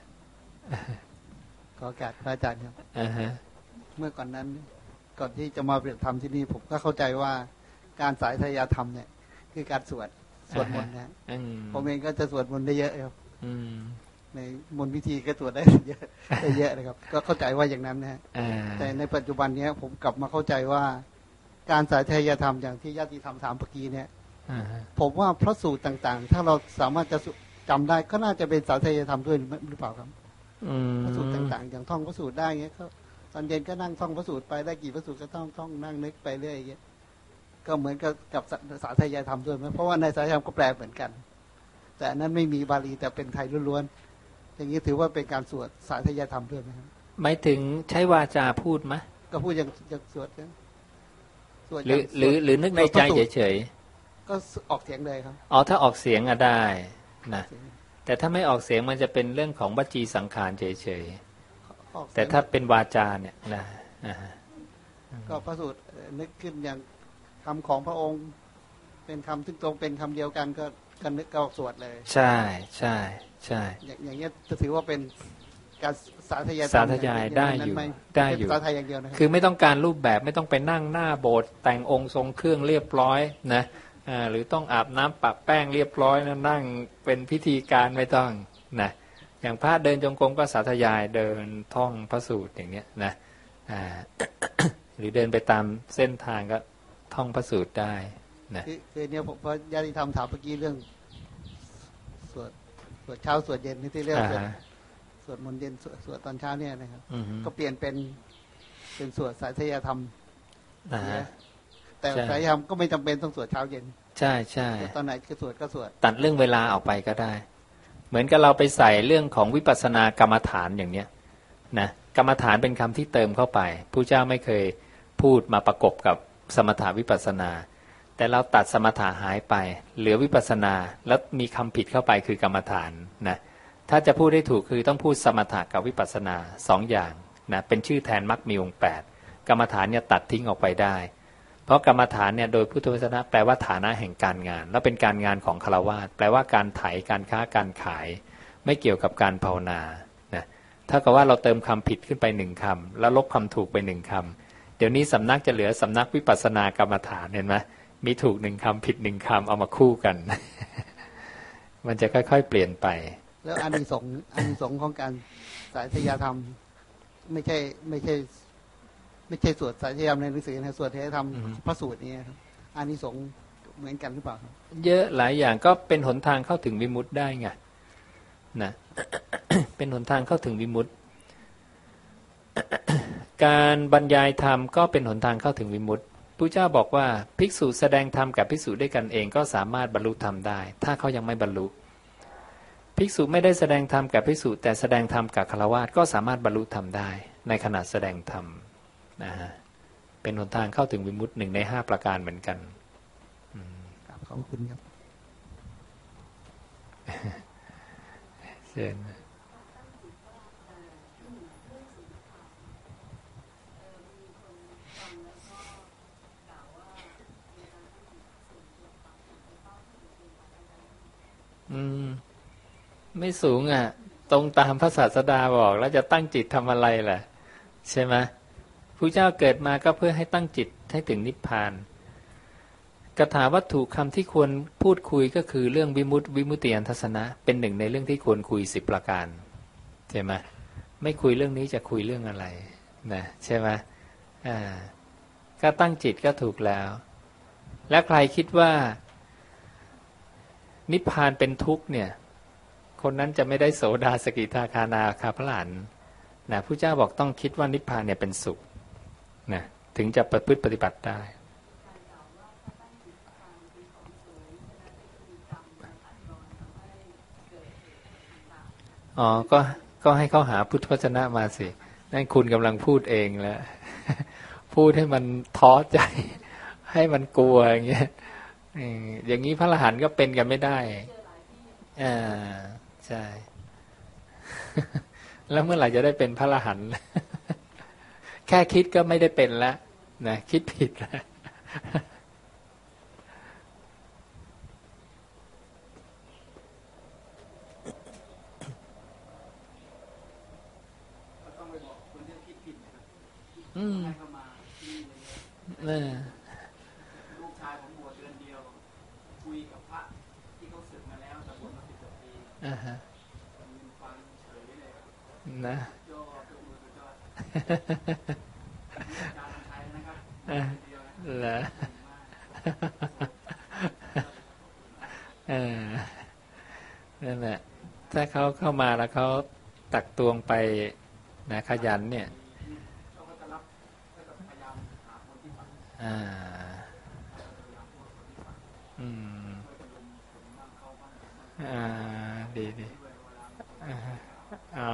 ขอโอการพระอาจารย์ครับอ่าฮะเมื่อก่อนนั้น ก่อนที่จะมาปฏิบัติธรรมที่นี่ผมก็เข้าใจว่าการสายทายาธรรมเนี่ย คือการสวดสวดมนต์นะฮะอืมผมเองก็จะสวดมนต์ได้เยอะครับอืมในมนต์พิธีก็สวดได้เยอะได้เยอะนะครับ ก็เข้าใจว่าอย่างนั้นนะฮะอ่าแต่ในปัจจุบันเนี้ยผมกลับมาเข้าใจว่า การสายทายาธรรมอย่างที่ญาติธรรมถามเมื่อกี้เนี่ยอ่าฮะ ผมว่าพระสูตรต่างๆ ถ้าเราสามารถจะสุจำได้ก็น่าจะเป็นสายทายาธรรมด้วยหรือเปล่าครับอืมพระสูตรต่างๆ อย่างท่องพระสูตรได้เงี้ยก็ตอนเย็นก็นั่งท่องพระสูตรไปได้กี่พระสูตรก็ต้องท่องนั่งนึกไปเรื่อยอย่างเงี้ยก็เหมือนกับกับสสาธยายธรรมด้วยไหมเพราะว่าในสาธยายธรรมก็แปลเหมือนกัน แต่อันนั้นไม่มีบาลีแต่เป็นไทยล้วนๆอย่างนี้ถือว่าเป็นการสวดสาธยายธรรมด้วยไหมครับหมายถึงใช้วาจาพูดไหมก็พูดอย่างอย่างสวดนะสวดหรืออย่างหรือสวดหรือนึกในใจสวดพระสูตรเฉย ก็ออกเสียงเลยครับๆอ๋อ ถ้าออกเสียงอะได้นะ แต่ถ้าไม่ออกเสียงมันจะเป็นเรื่องของวจีสังขารเฉยออกๆเสียงแต่ถ้าเป็นวาจาเนี่ยนะอ่าฮะก็พระสูตรเอ่อนึกขึ้นอย่างคำของพระองค์ เป็นคำซึ่งตรงเป็นคำเดียวกันก็ก็นึกก็ออกสวดเลย ใช่ใช่ใช่อย่างอย่างเงี้ยจะถือว่าเป็นการสาธยายธรสารมธยายได้อยู่นั้นหมได้อยู่ม่ใช่สาธยายอย่างเดียวนะรับคือไม่ต้องการรูปแบบไม่ต้องไปนั่งหน้าโบสถ์แต่งองค์ทรงเครื่องเรียบร้อยนะอ่า หรือต้องอาบน้ำปะแป้งเรียบร้อยนะนั่งเป็นพิธีการไม่ต้องนะอย่างพระเดินจงกรมก็สาธยายเดินท่องพระสูตรอย่างเนี้ยนะอ่าหรือเดินไปตามเส้นทางก็ท่องพระสูตรได้นะคือคือเนี่ยผมพอญาติธรรมถามเมื่อกี้เรื่องสวดสวดเช้าสวดเย็นนี่ที่เรียกว่าสวดอ่าฮะสวดมนต์เย็นสวดสวดตอนเช้าเนี่ยนะครับอือฮึก็เปลี่ยนเป็นเป็นสวดสายทยธรรมอ่าฮะ แต่ใช่สายธรรมก็ไม่จำเป็นต้องสวดเช้าเย็น ใช่ใช่ตอนไหนคือสวดก็สวด ตัดเรื่องเวลาออกไปก็ได้ เหมือนกับเราไปใส่เรื่องของวิปัสสนากรรมฐานอย่างเนี้ยนะกรรมฐานเป็นคำที่เติมเข้าไปผู้เจ้าไม่เคยพูดมาประกบกับสมถาวิปัสสนา แต่เราตัดสมถะหายไป เหลือวิปัสสนา แล้วมีคำผิดเข้าไปคือกรรมฐานนะถ้าจะพูดได้ถูกคือต้องพูดสมถะกับวิปัสสนาสองอย่างนะเป็นชื่อแทนมรรคมีองค์แปดกรรมฐานเนี่ยตัดทิ้งออกไปได้พ เพราะกรรมฐานเนี่ยโดยพุทธวจนะแปลว่าฐานะแห่งการงาน แล้วเป็นการงานของคารวาสแปลว่าการไถการค้าการขาย ไม่เกี่ยวกับการภาวนานะถ้ากับว่าเราเติมคำผิดขึ้นไปหนึ่งคำแล้วลบคำถูกไปหนึ่งคำเดี๋ยวนี้สำนักจะเหลือสำนักวิปัสสนากรรมฐานเห็นไหมมีถูกหนึ่งคำผิดหนึ่งคำเอามาคู่กัน มันจะค่อย ๆ เปลี่ยนไป แล้วอานิสงส์อานิสงส์ของการสายธยธรรม ไม่ใช่ไม่ใช่ ไม่ใช่สวดสายธรรมในหนังสือนะสวดธยธรรมพระสูตรนี้ครับอานิสงส์เหมือนกันหรือเปล่าครับเยอะหลายอย่างก็เป็นหนทางเข้าถึงวิมุตติได้ไงนะเป็นหนทางเข้าถึงวิมุตติการบรรยายธรรมก็เป็นหนทางเข้าถึงวิมุตติพระเจ้าบอกว่าภิกษุแสดงธรรมกับภิกษุด้วยกันเองก็สามารถบรรลุธรรมได้ ถ้าเขายังไม่บรรลุภิกษุไม่ได้แสดงธรรมกับภิกษุแต่แสดงธรรมกับฆราวาสก็สามารถบรรลุธรรมได้ ในขณะแสดงธรรม นะฮะเป็นหนทางเข้าถึงวิมุตติหนึ่งในห้าประการเหมือนกันขอบคุณครับเชิญอืม ไม่สูงอะ ตรงตามพระศาสดาบอกแล้วจะตั้งจิตทำอะไรล่ะ ใช่ไหม พระเจ้าเกิดมาก็เพื่อให้ตั้งจิตให้ถึงนิพพานกถาวัตถุคำที่ควรพูดคุยก็คือเรื่องวิมุตติวิมุตติยันทัศนะ เป็นหนึ่งในเรื่องที่ควรคุยสิบประการใช่ไหมไม่คุยเรื่องนี้จะคุยเรื่องอะไรนะใช่ไหมอ่าก็ตั้งจิตก็ถูกแล้ว และใครคิดว่า นิพพานเป็นทุกข์เนี่ย คนนั้นจะไม่ได้โสดาสกิทาคานาคาพระหลานนะผู้เจ้าบอกต้องคิดว่านิพพานเนี่ยเป็นสุข นะถึงจะประพฤติปฏิบัติได้ อ๋อ ก็ ก็ให้เขาหาพุทธวจนะมาสิ นั่นคุณกำลังพูดเองแล้ว พูดให้มันท้อใจ ให้มันกลัวอย่างเงี้ยอย่างนี้พระอรหันต์ก็เป็นกันไม่ได้ อ่า ใช่ แล้วเมื่อไหร่จะได้เป็นพระอรหันต์ แค่คิดก็ไม่ได้เป็นแล้วนะคิดผิดแล้วอืมเออลูกชายผมบวชเดือนเดียวคุยกับพระที่เขาศึกมาแล้วแต่บวชมาสิบกว่าปีอ่าฮะยืนฟังเฉยเลยครับนะ เออเดียวเหรอเออนั่นแหละถ้าเขาเข้ามาแล้วเขาตักตวงไปนะขยันเนี่ยอ่าอืมอ่าดีดีอ่าอ๋อ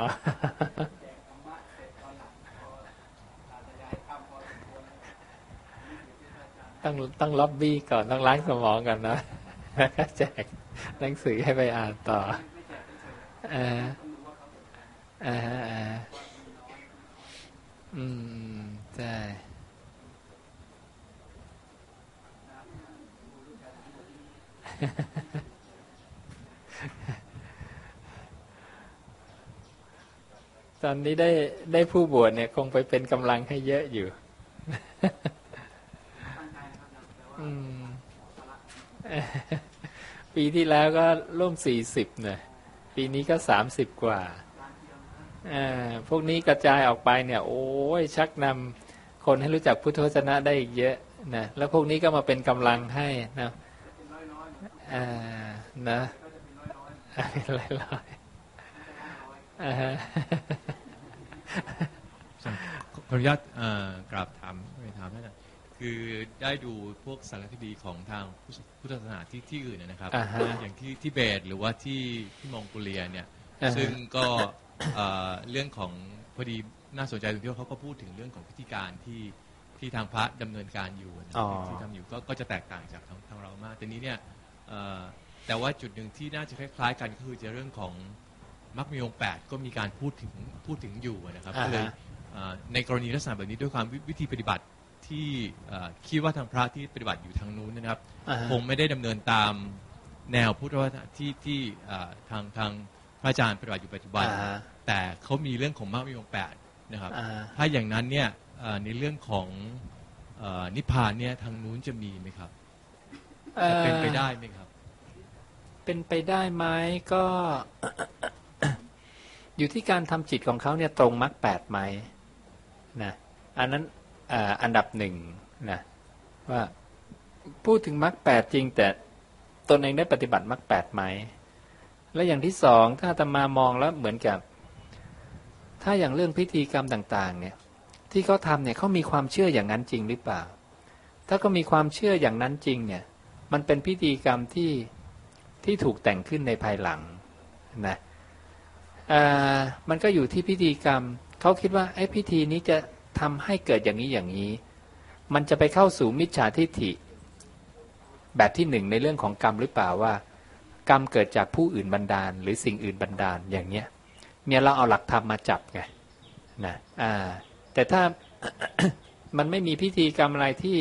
ต้องต้องล็อบบี้ก่อนต้องล้างสมองก่อนนะแล้วก็แจกหนังสือให้ไปอ่านต่อเออเออเอออืมใช่ตอนนี้ได้ได้ผู้บวชเนี่ย คงไปเป็นกำลังให้เยอะอยู่ อืม ปีที่แล้วก็ร่วมสี่สิบเนี่ยปีนี้ก็สามสิบกว่าอ่าพวกนี้กระจายออกไปเนี่ย โอ้ยชักนำคนให้รู้จักพุทธวจนะได้อีกเยอะนะแล้วพวกนี้ก็มาเป็นกำลังให้นะอ่านะเป็นร้อยๆอ่าขออนุญาตอ่อกราบถามไม่ถามท่านนะ คือได้ดูพวกสารคดีของทางพุทธพุทธศาสนาที่ที่อื่นนะครับ อ่าฮะอย่างที่ทิเบตหรือว่าที่ที่มองโกเลียเนี่ย อ่าฮะ ซึ่งก็เอ่อเรื่องของพอดีน่าสนใจตรงที่ว่าเขาก็พูดถึงเรื่องของพิธีการที่ที่ทางพระดำเนินการอยู่นะอ๋อที่ทำอยู่ก็ก็จะแตกต่างจากทางทางเรามาก แต่นี้เนี่ยเอ่อแต่ว่าจุดหนึ่งที่น่าจะคล้ายๆกันก็คือจะเรื่องของมรรคมีองค์แปดก็มีการพูดถึงพูดถึงอยู่นะครับอ่าฮะก็เลย อ่าในกรณีลักษณะแบบนี้ด้วยความวิวิธีปฏิบัติ ที่เอ่อคิดว่าทางพระที่ปฏิบัติอยู่ทางนู้นนะครับ อ่าฮะ คงไม่ได้ดำเนินตามแนวพุทธวัฒนที่ที่เอ่อทางทางพระอาจารย์ปฏิบัติอยู่ปัจจุบัน อ่าฮะ แต่เขามีเรื่องของมรรคมีองค์แปดนะครับ อ่าฮะถ้าอย่างนั้นเนี่ยเอ่อในเรื่องของเอ่อนิพพานเนี่ยทางนู้นจะมีไหมครับจะเป็นไปได้ไหมครับ เป็นไปได้ไหมก็ อยู่ที่การทำจิตของเขาเนี่ยตรงมรรคแปดไหมนะอันนั้น อันดับหนึ่งนะว่าพูดถึงมรรคแปดจริง แต่ตนเองได้ปฏิบัติมรรคแปดไหม และอย่างที่สองถ้าอาตมามองแล้วเหมือนกับ ถ้าอย่างเรื่องพิธีกรรมต่าง ๆ เนี่ย ที่เขาทำเนี่ยเขามีความเชื่ออย่างนั้นจริงหรือเปล่า ถ้าก็มีความเชื่ออย่างนั้นจริงเนี่ย มันเป็นพิธีกรรมที่ที่ถูกแต่งขึ้นในภายหลังนะมันก็อยู่ที่พิธีกรรมเขาคิดว่าไอ้พิธีนี้จะ ทำให้เกิดอย่างนี้อย่างนี้ มันจะไปเข้าสู่มิจฉาทิฏฐิ แบบที่หนึ่งในเรื่องของกรรมหรือเปล่าว่า กรรมเกิดจากผู้อื่นบันดาล หรือสิ่งอื่นบันดาลอย่างเนี้ยเนี่ยเราเอาหลักธรรมมาจับไงนะอ่า แต่ถ้ามันไม่มีพิธีกรรมอะไรที่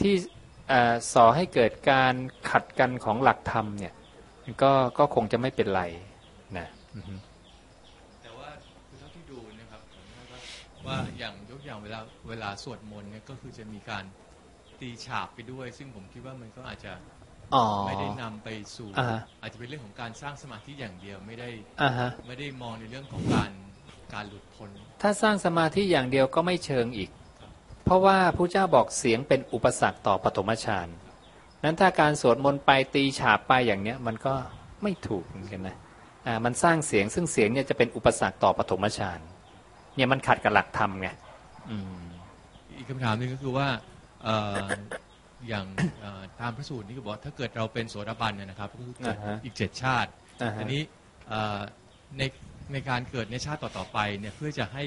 ที่เอ่อส่อให้เกิดการขัดกันของหลักธรรมเนี่ย ก็ก็คงจะไม่เป็นไรนะอือฮึ แต่ว่าคือเท่าที่ดูนะครับผม ว่าว่าอย่างยกอย่างเวลาเวลาสวดมนต์เนี่ยก็คือจะมีการตีฉาบไปด้วย ซึ่งผมคิดว่ามันก็อาจจะอ๋อไม่ได้นำไปสู่อ่าฮะอาจจะเป็นเรื่องของการสร้างสมาธิอย่างเดียวไม่ได้อ่าฮะไม่ได้มองในเรื่องของการการหลุดพ้น ถ้าสร้างสมาธิอย่างเดียวก็ไม่เชิงอีก เพราะว่าพระเจ้าบอกเสียงเป็นอุปสรรคต่อปฐมฌานนั้นถ้าการสวดมนต์ไปตีฉาบไปอย่างเนี้ยมันก็ไม่ถูกเหมือนกันนะอ่ามันสร้างเสียงซึ่งเสียงเนี่ยจะเป็นอุปสรรคต่อปฐมฌาน เนี่ยมันขัดกับหลักธรรมไงอืมอีกคำถามหนึงก็คือว่าเอ่ออย่างเอ่อตามพระสูตรนี่ก็บอกถ้าเกิดเราเป็นโสดาบันเนี่ยนะครับก็คือเกิดอ่าฮะอีกเจ็ดชาติอ่าฮะทีนี้เอ่อในในการเกิดในชาติต่อๆไปเนี่ยเพื่อจะให้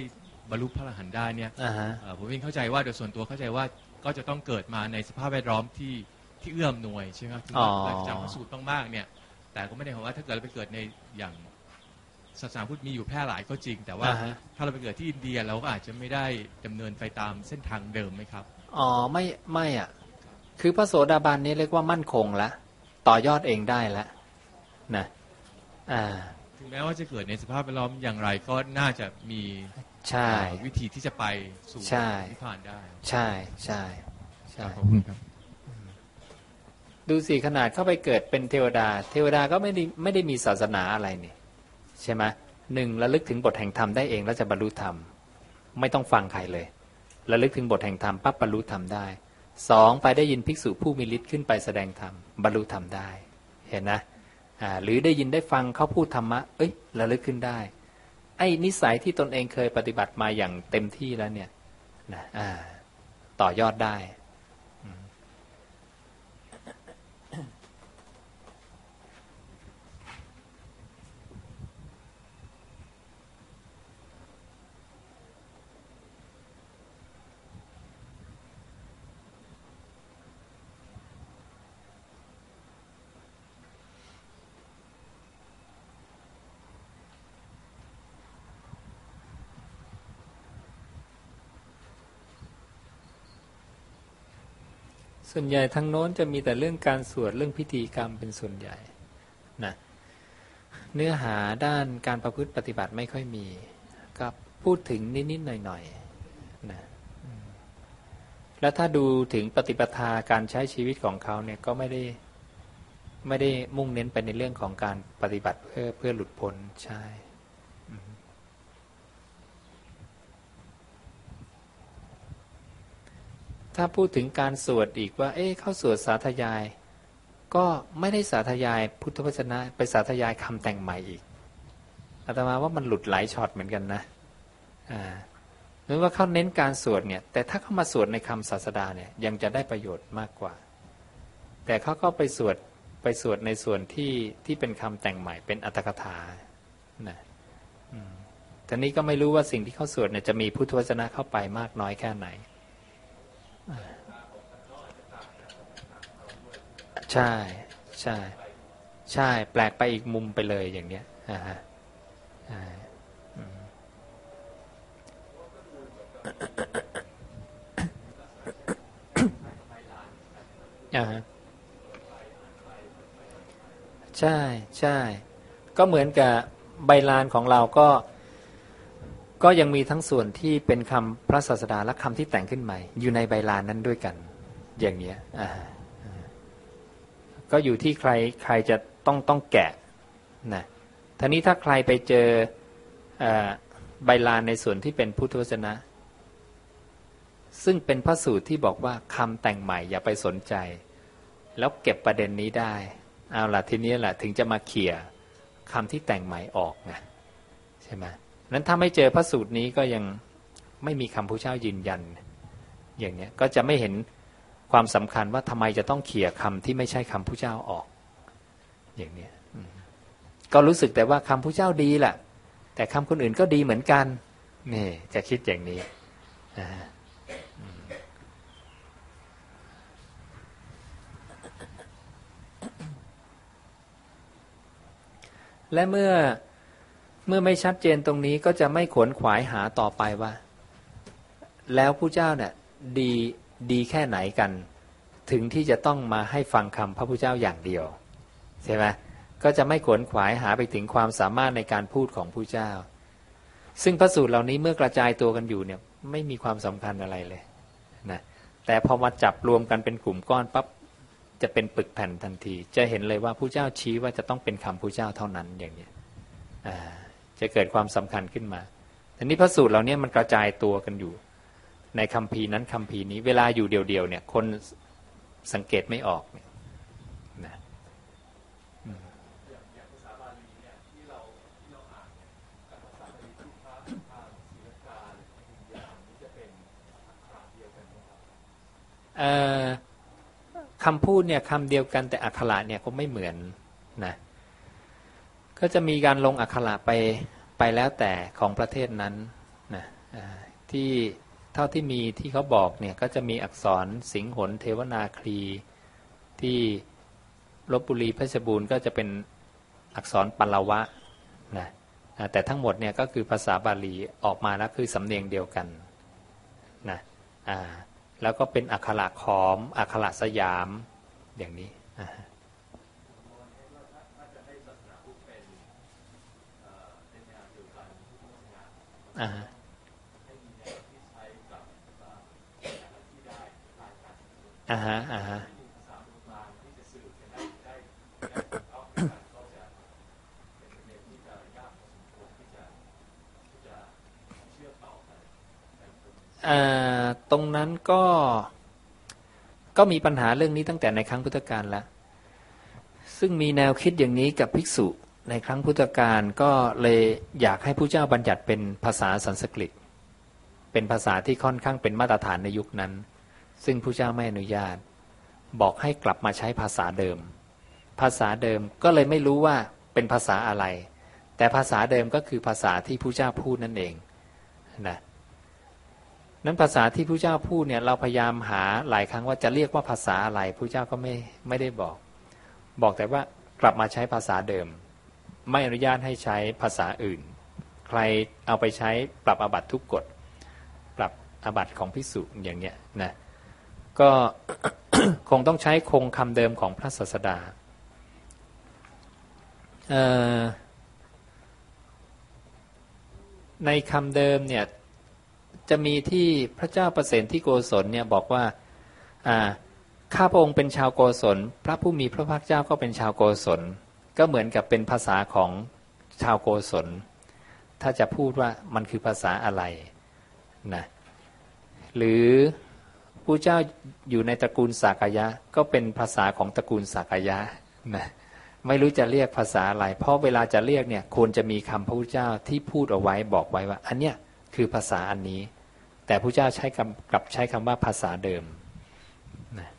บรรลุพระอรหันต์ได้เนี่ยอ่าฮะเอ่อผมเองเข้าใจว่าโดยส่วนตัวเข้าใจว่าก็จะต้องเกิดมาในสภาพแวดล้อมที่ที่เอื้อมหน่วยใช่ไหมครับถึงอ๋อเราจำพระสูตรมากๆเนี่ย แต่ก็ไม่ได้หมายว่าถ้าเกิดเราไปเกิดในอย่าง ศาสนาพุทธมีอยู่แพร่หลายก็จริง แต่ว่าอ่าฮะ ถ้าเราไปเกิดที่อินเดียเราก็อาจจะไม่ได้ดำเนินไปตามเส้นทางเดิมไหมครับ อ๋อไม่ไม่อะ คือพระโสดาบันนี้เรียกว่ามั่นคงแล้วต่อยอดเองได้แล้วนะอ่าถึงแม้ว่าจะเกิดในสภาพแวดล้อมอย่างไรก็น่าจะมีใช่ เอ่อวิธีที่จะไปสู่ใช่ นิพพานได้ใช่ใช่ใช่ขอบคุณครับ ดูสิขนาดเข้าไปเกิดเป็นเทวดา เทวดาก็ไม่ได้ไม่ได้มีศาสนาอะไรนี่ ใช่ไหมหนึ่งระลึกถึงบทแห่งธรรมได้เองแล้วจะบรรลุธรรม ไม่ต้องฟังใครเลยระลึกถึงบทแห่งธรรมปั๊บบรรลุธรรมได้สองไปได้ยินภิกษุผู้มีฤทธิ์ขึ้นไปแสดงธรรมบรรลุธรรมได้ เห็นนะอ่าหรือได้ยินได้ฟังเขาพูดธรรมะ เอ้ยระลึกขึ้นได้ ไอ้นิสัยที่ตนเองเคยปฏิบัติมาอย่างเต็มที่แล้วเนี่ยนะอ่าต่อยอดได้ ส่วนใหญ่ทางโน้นจะมีแต่เรื่องการสวดเรื่องพิธีกรรมเป็นส่วนใหญ่นะเนื้อหาด้านการประพฤติปฏิบัติไม่ค่อยมีก็พูดถึงนิดๆหน่อยๆนะแล้วถ้าดูถึงปฏิปทาการใช้ชีวิตของเขาเนี่ยก็ไม่ได้ไม่ได้มุ่งเน้นไปในเรื่องของการปฏิบัติเพื่อเพื่อหลุดพ้นใช่ ถ้าพูดถึงการสวดอีกว่า เอ๊ะเข้าสวดสาธยาย ก็ไม่ได้สาธยายพุทธวจนะไปสาธยายคำแต่งใหม่อีกอาตมาว่ามันหลุดหลายช็อตเหมือนกันนะอ่าหรือว่าเขาเน้นการสวดเนี่ย แต่ถ้าเขามาสวดในคำศาสดาเนี่ยยังจะได้ประโยชน์มากกว่า แต่เขาก็ไปสวดไปสวดในส่วนที่ที่เป็นคำแต่งใหม่เป็นอัตถกถานะอืมแต่นี้ก็ไม่รู้ว่าสิ่งที่เขาสวดเนี่ยจะมีพุทธวจนะเข้าไปมากน้อยแค่ไหน ใช่ใช่ใช่ แปลกไปอีกมุมไปเลยอย่างเนี้ยอ่าฮะอ่าใช่ใช่ก็เหมือนกับใบลานของเราก็ ก็ยังมีทั้งส่วนที่เป็นคำพระศาสดาและคำที่แต่งขึ้นใหม่ อยู่ในใบลานนั้นด้วยกัน อย่างเนี้ยอ่าก็อยู่ที่ใครใครจะต้องต้องแกะนะทีนี้ถ้าใครไปเจอใบลานในส่วนที่เป็นพุทธวจนะ ซึ่งเป็นพระสูตรที่บอกว่าคำแต่งใหม่อย่าไปสนใจ แล้วเก็บประเด็นนี้ได้เอาล่ะทีนี้แหละถึงจะมาเขี่ยคำที่แต่งใหม่ออกนะใช่ไหม นั้นถ้าไม่เจอพระสูตรนี้ก็ยังไม่มีคำพระเจ้ายืนยัน อย่างนี้ก็จะไม่เห็นความสำคัญว่าทำไมจะต้องเขี่ยคำที่ไม่ใช่คำพระเจ้าออก อย่างนี้ก็รู้สึกแต่ว่าคำพระเจ้าดีแหละแต่คำคนอื่นก็ดีเหมือนกันนี่จะคิดอย่างนี้และเมื่อ เมื่อไม่ชัดเจนตรงนี้ก็จะไม่ขวนขวายหาต่อไปว่า แล้วผู้เจ้าเนี่ยดีดีแค่ไหนกัน ถึงที่จะต้องมาให้ฟังคำพระพุทธเจ้าอย่างเดียวใช่ไหมก็จะไม่ขวนขวายหาไปถึงความสามารถในการพูดของผู้เจ้า ซึ่งพระสูตรเหล่านี้เมื่อกระจายตัวกันอยู่เนี่ยไม่มีความสำคัญอะไรเลยนะแต่พอมาจับรวมกันเป็นกลุ่มก้อนปั๊บจะเป็นปึกแผ่นทันที จะเห็นเลยว่าผู้เจ้าชี้ว่าจะต้องเป็นคำผู้เจ้าเท่านั้นอย่างนี้อ่า จะเกิดความสำคัญขึ้นมาทีนี้พระสูตรเหล่านี้มันกระจายตัวกันอยู่ ในคำพีนั้นคำพีนี้ เวลาอยู่เดียวๆเนี่ย คนสังเกตไม่ออกเนี่ยนะคำพูดเนี่ยคำเดียวกันแต่อักขระเนี่ยก็ไม่เหมือนนะ ก็จะมีการลงอักขระไปไปแล้วแต่ของประเทศนั้นนะที่เท่าที่มีที่เขาบอกเนี่ยก็จะมีอักษรสิงหนเทวนาคลีที่ลบบุรีเพชรบูรณ์ก็จะเป็นอักษรปัลวะนะแต่ทั้งหมดเนี่ยก็คือภาษาบาลีออกมาแล้วคือสำเนียงเดียวกันนะแล้วก็เป็นอักขระขอมอักขระสยามอย่างนี้อ่า อ่าฮะอ่าฮะตรงนั้นก็ก็มีปัญหาเรื่องนี้ตั้งแต่ในครั้งพุทธกาลแล้ว ซึ่งมีแนวคิดอย่างนี้กับภิกษุ ในครั้งพุทธกาลก็เลยอยากให้ผู้เจ้าบัญญัติเป็นภาษาสันสกฤต เป็นภาษาที่ค่อนข้างเป็นมาตรฐานในยุคนั้น ซึ่งผู้เจ้าไม่อนุญาต บอกให้กลับมาใช้ภาษาเดิม ภาษาเดิมก็เลยไม่รู้ว่าเป็นภาษาอะไร แต่ภาษาเดิมก็คือภาษาที่ผู้เจ้าพูดนั่นเองนะนั้นภาษาที่ผู้เจ้าพูดเนี่ยเราพยายามหาหลายครั้งว่าจะเรียกว่าภาษาอะไรผู้เจ้าก็ไม่ไม่ได้บอก บอกแต่ว่ากลับมาใช้ภาษาเดิม ไม่อนุญาตให้ใช้ภาษาอื่น ใครเอาไปใช้ปรับอาบัตทุกกฎ ปรับอาบัตของพิสุอย่างเนี้ยนะก็คงต้องใช้คงคำเดิมของพระศาสดาในคำเดิมเนี่ยจะมีที่พระเจ้าประเสนที่โกศลเนี่ยบอกว่าข้าพระองค์เป็นชาวโกศล พระผู้มีพระภาคเจ้าก็เป็นชาวโกศล ก็เหมือนกับเป็นภาษาของชาวโกศล ถ้าจะพูดว่ามันคือภาษาอะไรนะหรือผู้เจ้าอยู่ในตระกูลสากยะ ก็เป็นภาษาของตระกูลสากยะนะไม่รู้จะเรียกภาษาอะไร เพราะเวลาจะเรียกเนี่ยควรจะมีคำพระพุทธเจ้าที่พูดเอาไว้บอกไว้ว่า อันเนี้ยคือภาษาอันนี้ แต่พระเจ้าใช้คำกลับใช้คำว่าภาษาเดิมนะ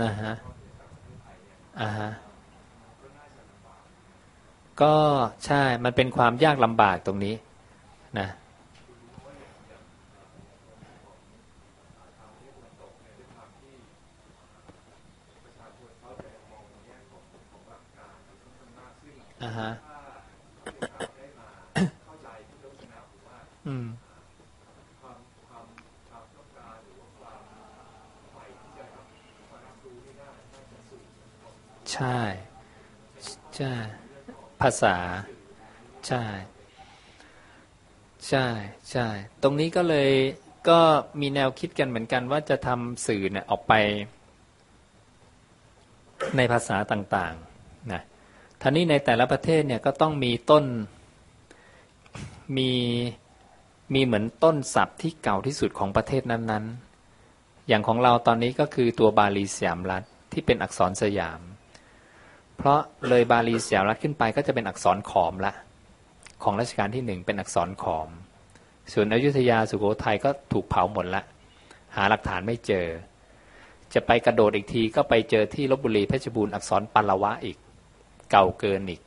นะฮะอ่าฮะก็ใช่มันเป็นความยากลำบากตรงนี้นะอ่าฮะอืม ใช่ใช่ภาษาใช่ใช่ใช่ตรงนี้ก็เลยก็มีแนวคิดกันเหมือนกันว่าจะทำสื่อเนี่ยออกไปในภาษาต่างๆนะท่านี้ในแต่ละประเทศเนี่ยก็ต้องมีต้นมีมีเหมือนต้นศัพท์ที่เก่าที่สุดของประเทศนั้นๆ อย่างของเราตอนนี้ก็คือตัวบาลีสยามรัฐที่เป็นอักษรสยาม เพราะเลยบาลีสยามรัฐขึ้นไปก็จะเป็นอักษรขอมละ ของรัชกาลที่หนึ่งเป็นอักษรขอม ส่วนอยุธยาสุโขทัยก็ถูกเผาหมดละ หาหลักฐานไม่เจอ จะไปกระโดดอีกทีก็ไปเจอที่ลบบุรีเพชรบูรณ์อักษรปัลวะอีก เก่าเกินอีก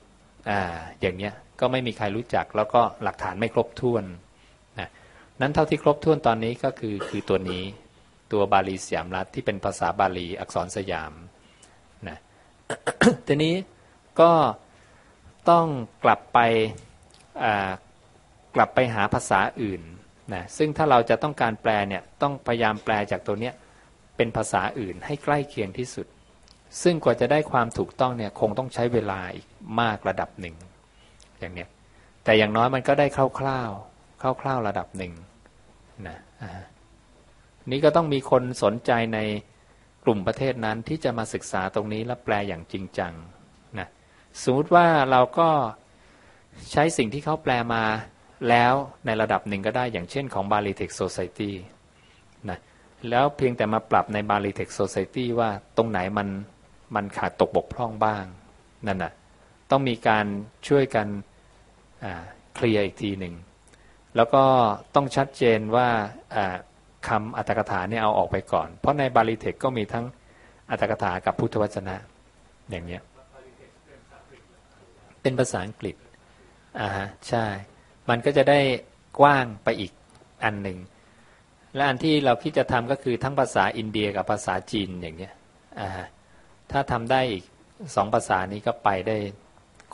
อ่าอย่างเนี้ยก็ไม่มีใครรู้จักแล้วก็หลักฐานไม่ครบถ้วนนะนั้นเท่าที่ครบถ้วนตอนนี้ก็คือคือตัวนี้ ตัวบาลีสยามรัฐที่เป็นภาษาบาลีอักษรสยาม ทีนี้ก็ต้องกลับไปกลับไปหาภาษาอื่นนะซึ่งถ้าเราจะต้องการแปลเนี่ยต้องพยายามแปลจากตัวเนี้ยเป็นภาษาอื่นให้ใกล้เคียงที่สุด ซึ่งกว่าจะได้ความถูกต้องเนี่ยคงต้องใช้เวลาอีกมากระดับหนึ่งอย่างเนี้ยแต่อย่างน้อยมันก็ได้คร่าวๆคร่าวๆระดับหนึ่งนะนี้ก็ต้องมีคนสนใจใน กลุ่มประเทศนั้นที่จะมาศึกษาตรงนี้และแปลอย่างจริงจังนะสมมติว่าเราก็ใช้สิ่งที่เขาแปลมาแล้วในระดับหนึ่งก็ได้อย่างเช่นของ Bali Tech Society นะแล้วเพียงแต่มาปรับใน Bali Tech Society ว่าตรงไหนมันมันขาดตกบกพร่องบ้างนั่นนะต้องมีการช่วยกันเคลียร์อีกทีหนึ่ง แล้วก็ต้องชัดเจนว่า คำอัตถกถาเนี่ยเอาออกไปก่อน เพราะในบาลีเทคก็มีทั้งอัตถกถากับพุทธวจนะ อย่างเนี้ยเป็นภาษาอังกฤษอ่าฮะใช่ มันก็จะได้กว้างไปอีกอันหนึ่งและอันที่เราคิดจะทำก็คือทั้งภาษาอินเดียกับภาษาจีนอย่างเนี้ยอ่าฮะถ้าทำได้อีกสองภาษานี้ก็ไปได้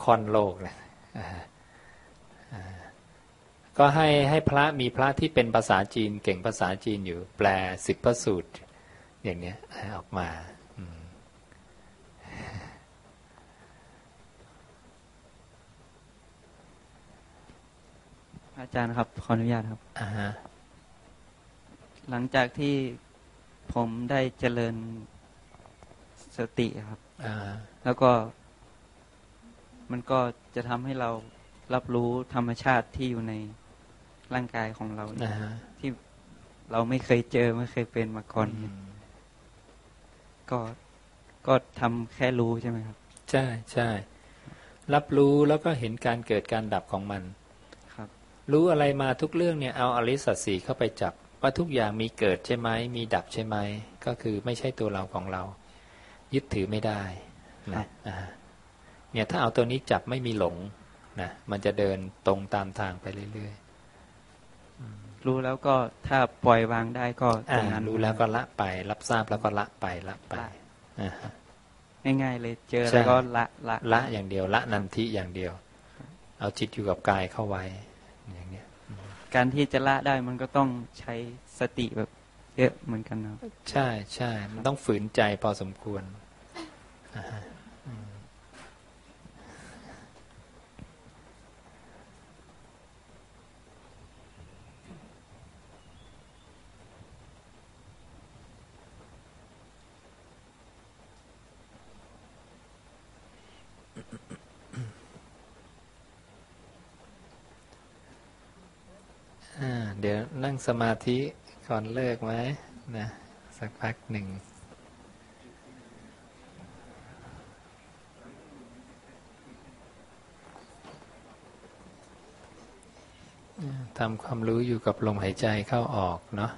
ค่อนโลกเลย ก็ให้ให้พระมีพระที่เป็นภาษาจีน เก่งภาษาจีนอยู่ แปลสิบพระสูตร อย่างเนี้ยออกมาอาจารย์ครับ ขออนุญาตครับหลังจากที่ผมได้เจริญสติครับแล้วก็ มันก็จะทำให้เรารับรู้ธรรมชาติที่อยู่ใน ร่างกายของเราที่เราไม่เคยเจอไม่เคยเป็นมาก่อนก็ก็ทำแค่รู้ใช่ไหมครับ ใช่ใช่รับรู้แล้วก็เห็นการเกิดการดับของมันครับ รู้อะไรมาทุกเรื่องเนี่ยเอาอริสัตสีเข้าไปจับว่าทุกอย่างมีเกิดใช่ไหมมีดับใช่ไหมก็คือไม่ใช่ตัวเราของเรา ยึดถือไม่ได้นะเนี่ยถ้าเอาตัวนี้จับไม่มีหลงนะมันจะเดินตรงตามทางไปเรื่อยๆ รู้แล้วก็ถ้าปล่อยวางได้ก็ตรงนั้นรู้แล้วก็ละไป รับทราบแล้วก็ละไปละไปง่ายๆเลยเจอแล้วก็ละละละอย่างเดียว ละนันทิอย่างเดียว เอาจิตอยู่กับกายเข้าไว้อย่างเงี้ยการที่จะละได้มันก็ต้องใช้สติแบบเยอะเหมือนกันนะใช่ใช่มันต้องฝืนใจพอสมควรอ่า เดี๋ยวนั่งสมาธิก่อนเลิกไหมนะสักพักหนึ่งทำความรู้อยู่กับลมหายใจเข้าออกเนาะ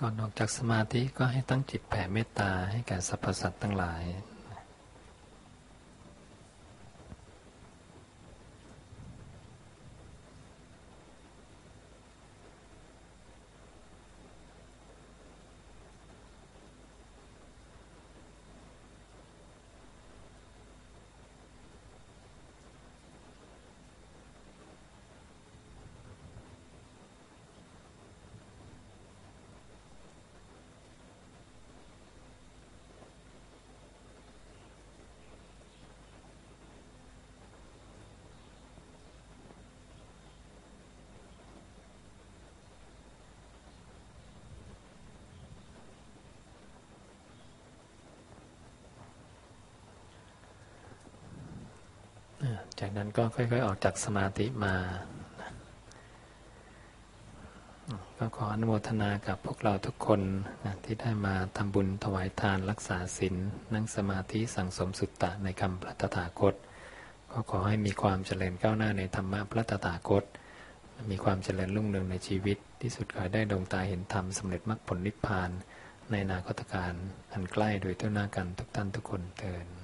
ก่อนออกจากสมาธิก็ให้ตั้งจิตแผ่เมตตาให้แก่สรรพสัตว์ทั้งหลาย จากนั้นก็ค่อยๆ ออกจากสมาธิมา ก็ขออนุโมทนากับพวกเราทุกคนนะที่ได้มาทำบุญถวายทานรักษาศีลนั่งสมาธิสั่งสมสุตตะในคำพระตถาคต ก็ขอให้มีความเจริญก้าวหน้าในธรรมะพระตถาคต มีความเจริญรุ่งเรืองในชีวิต ที่สุดขอได้ดวงตาเห็นธรรมสำเร็จมรรคผลนิพพาน ในนาคตการอันใกล้โดยเท่านากันทุกท่านทุกคนเทิน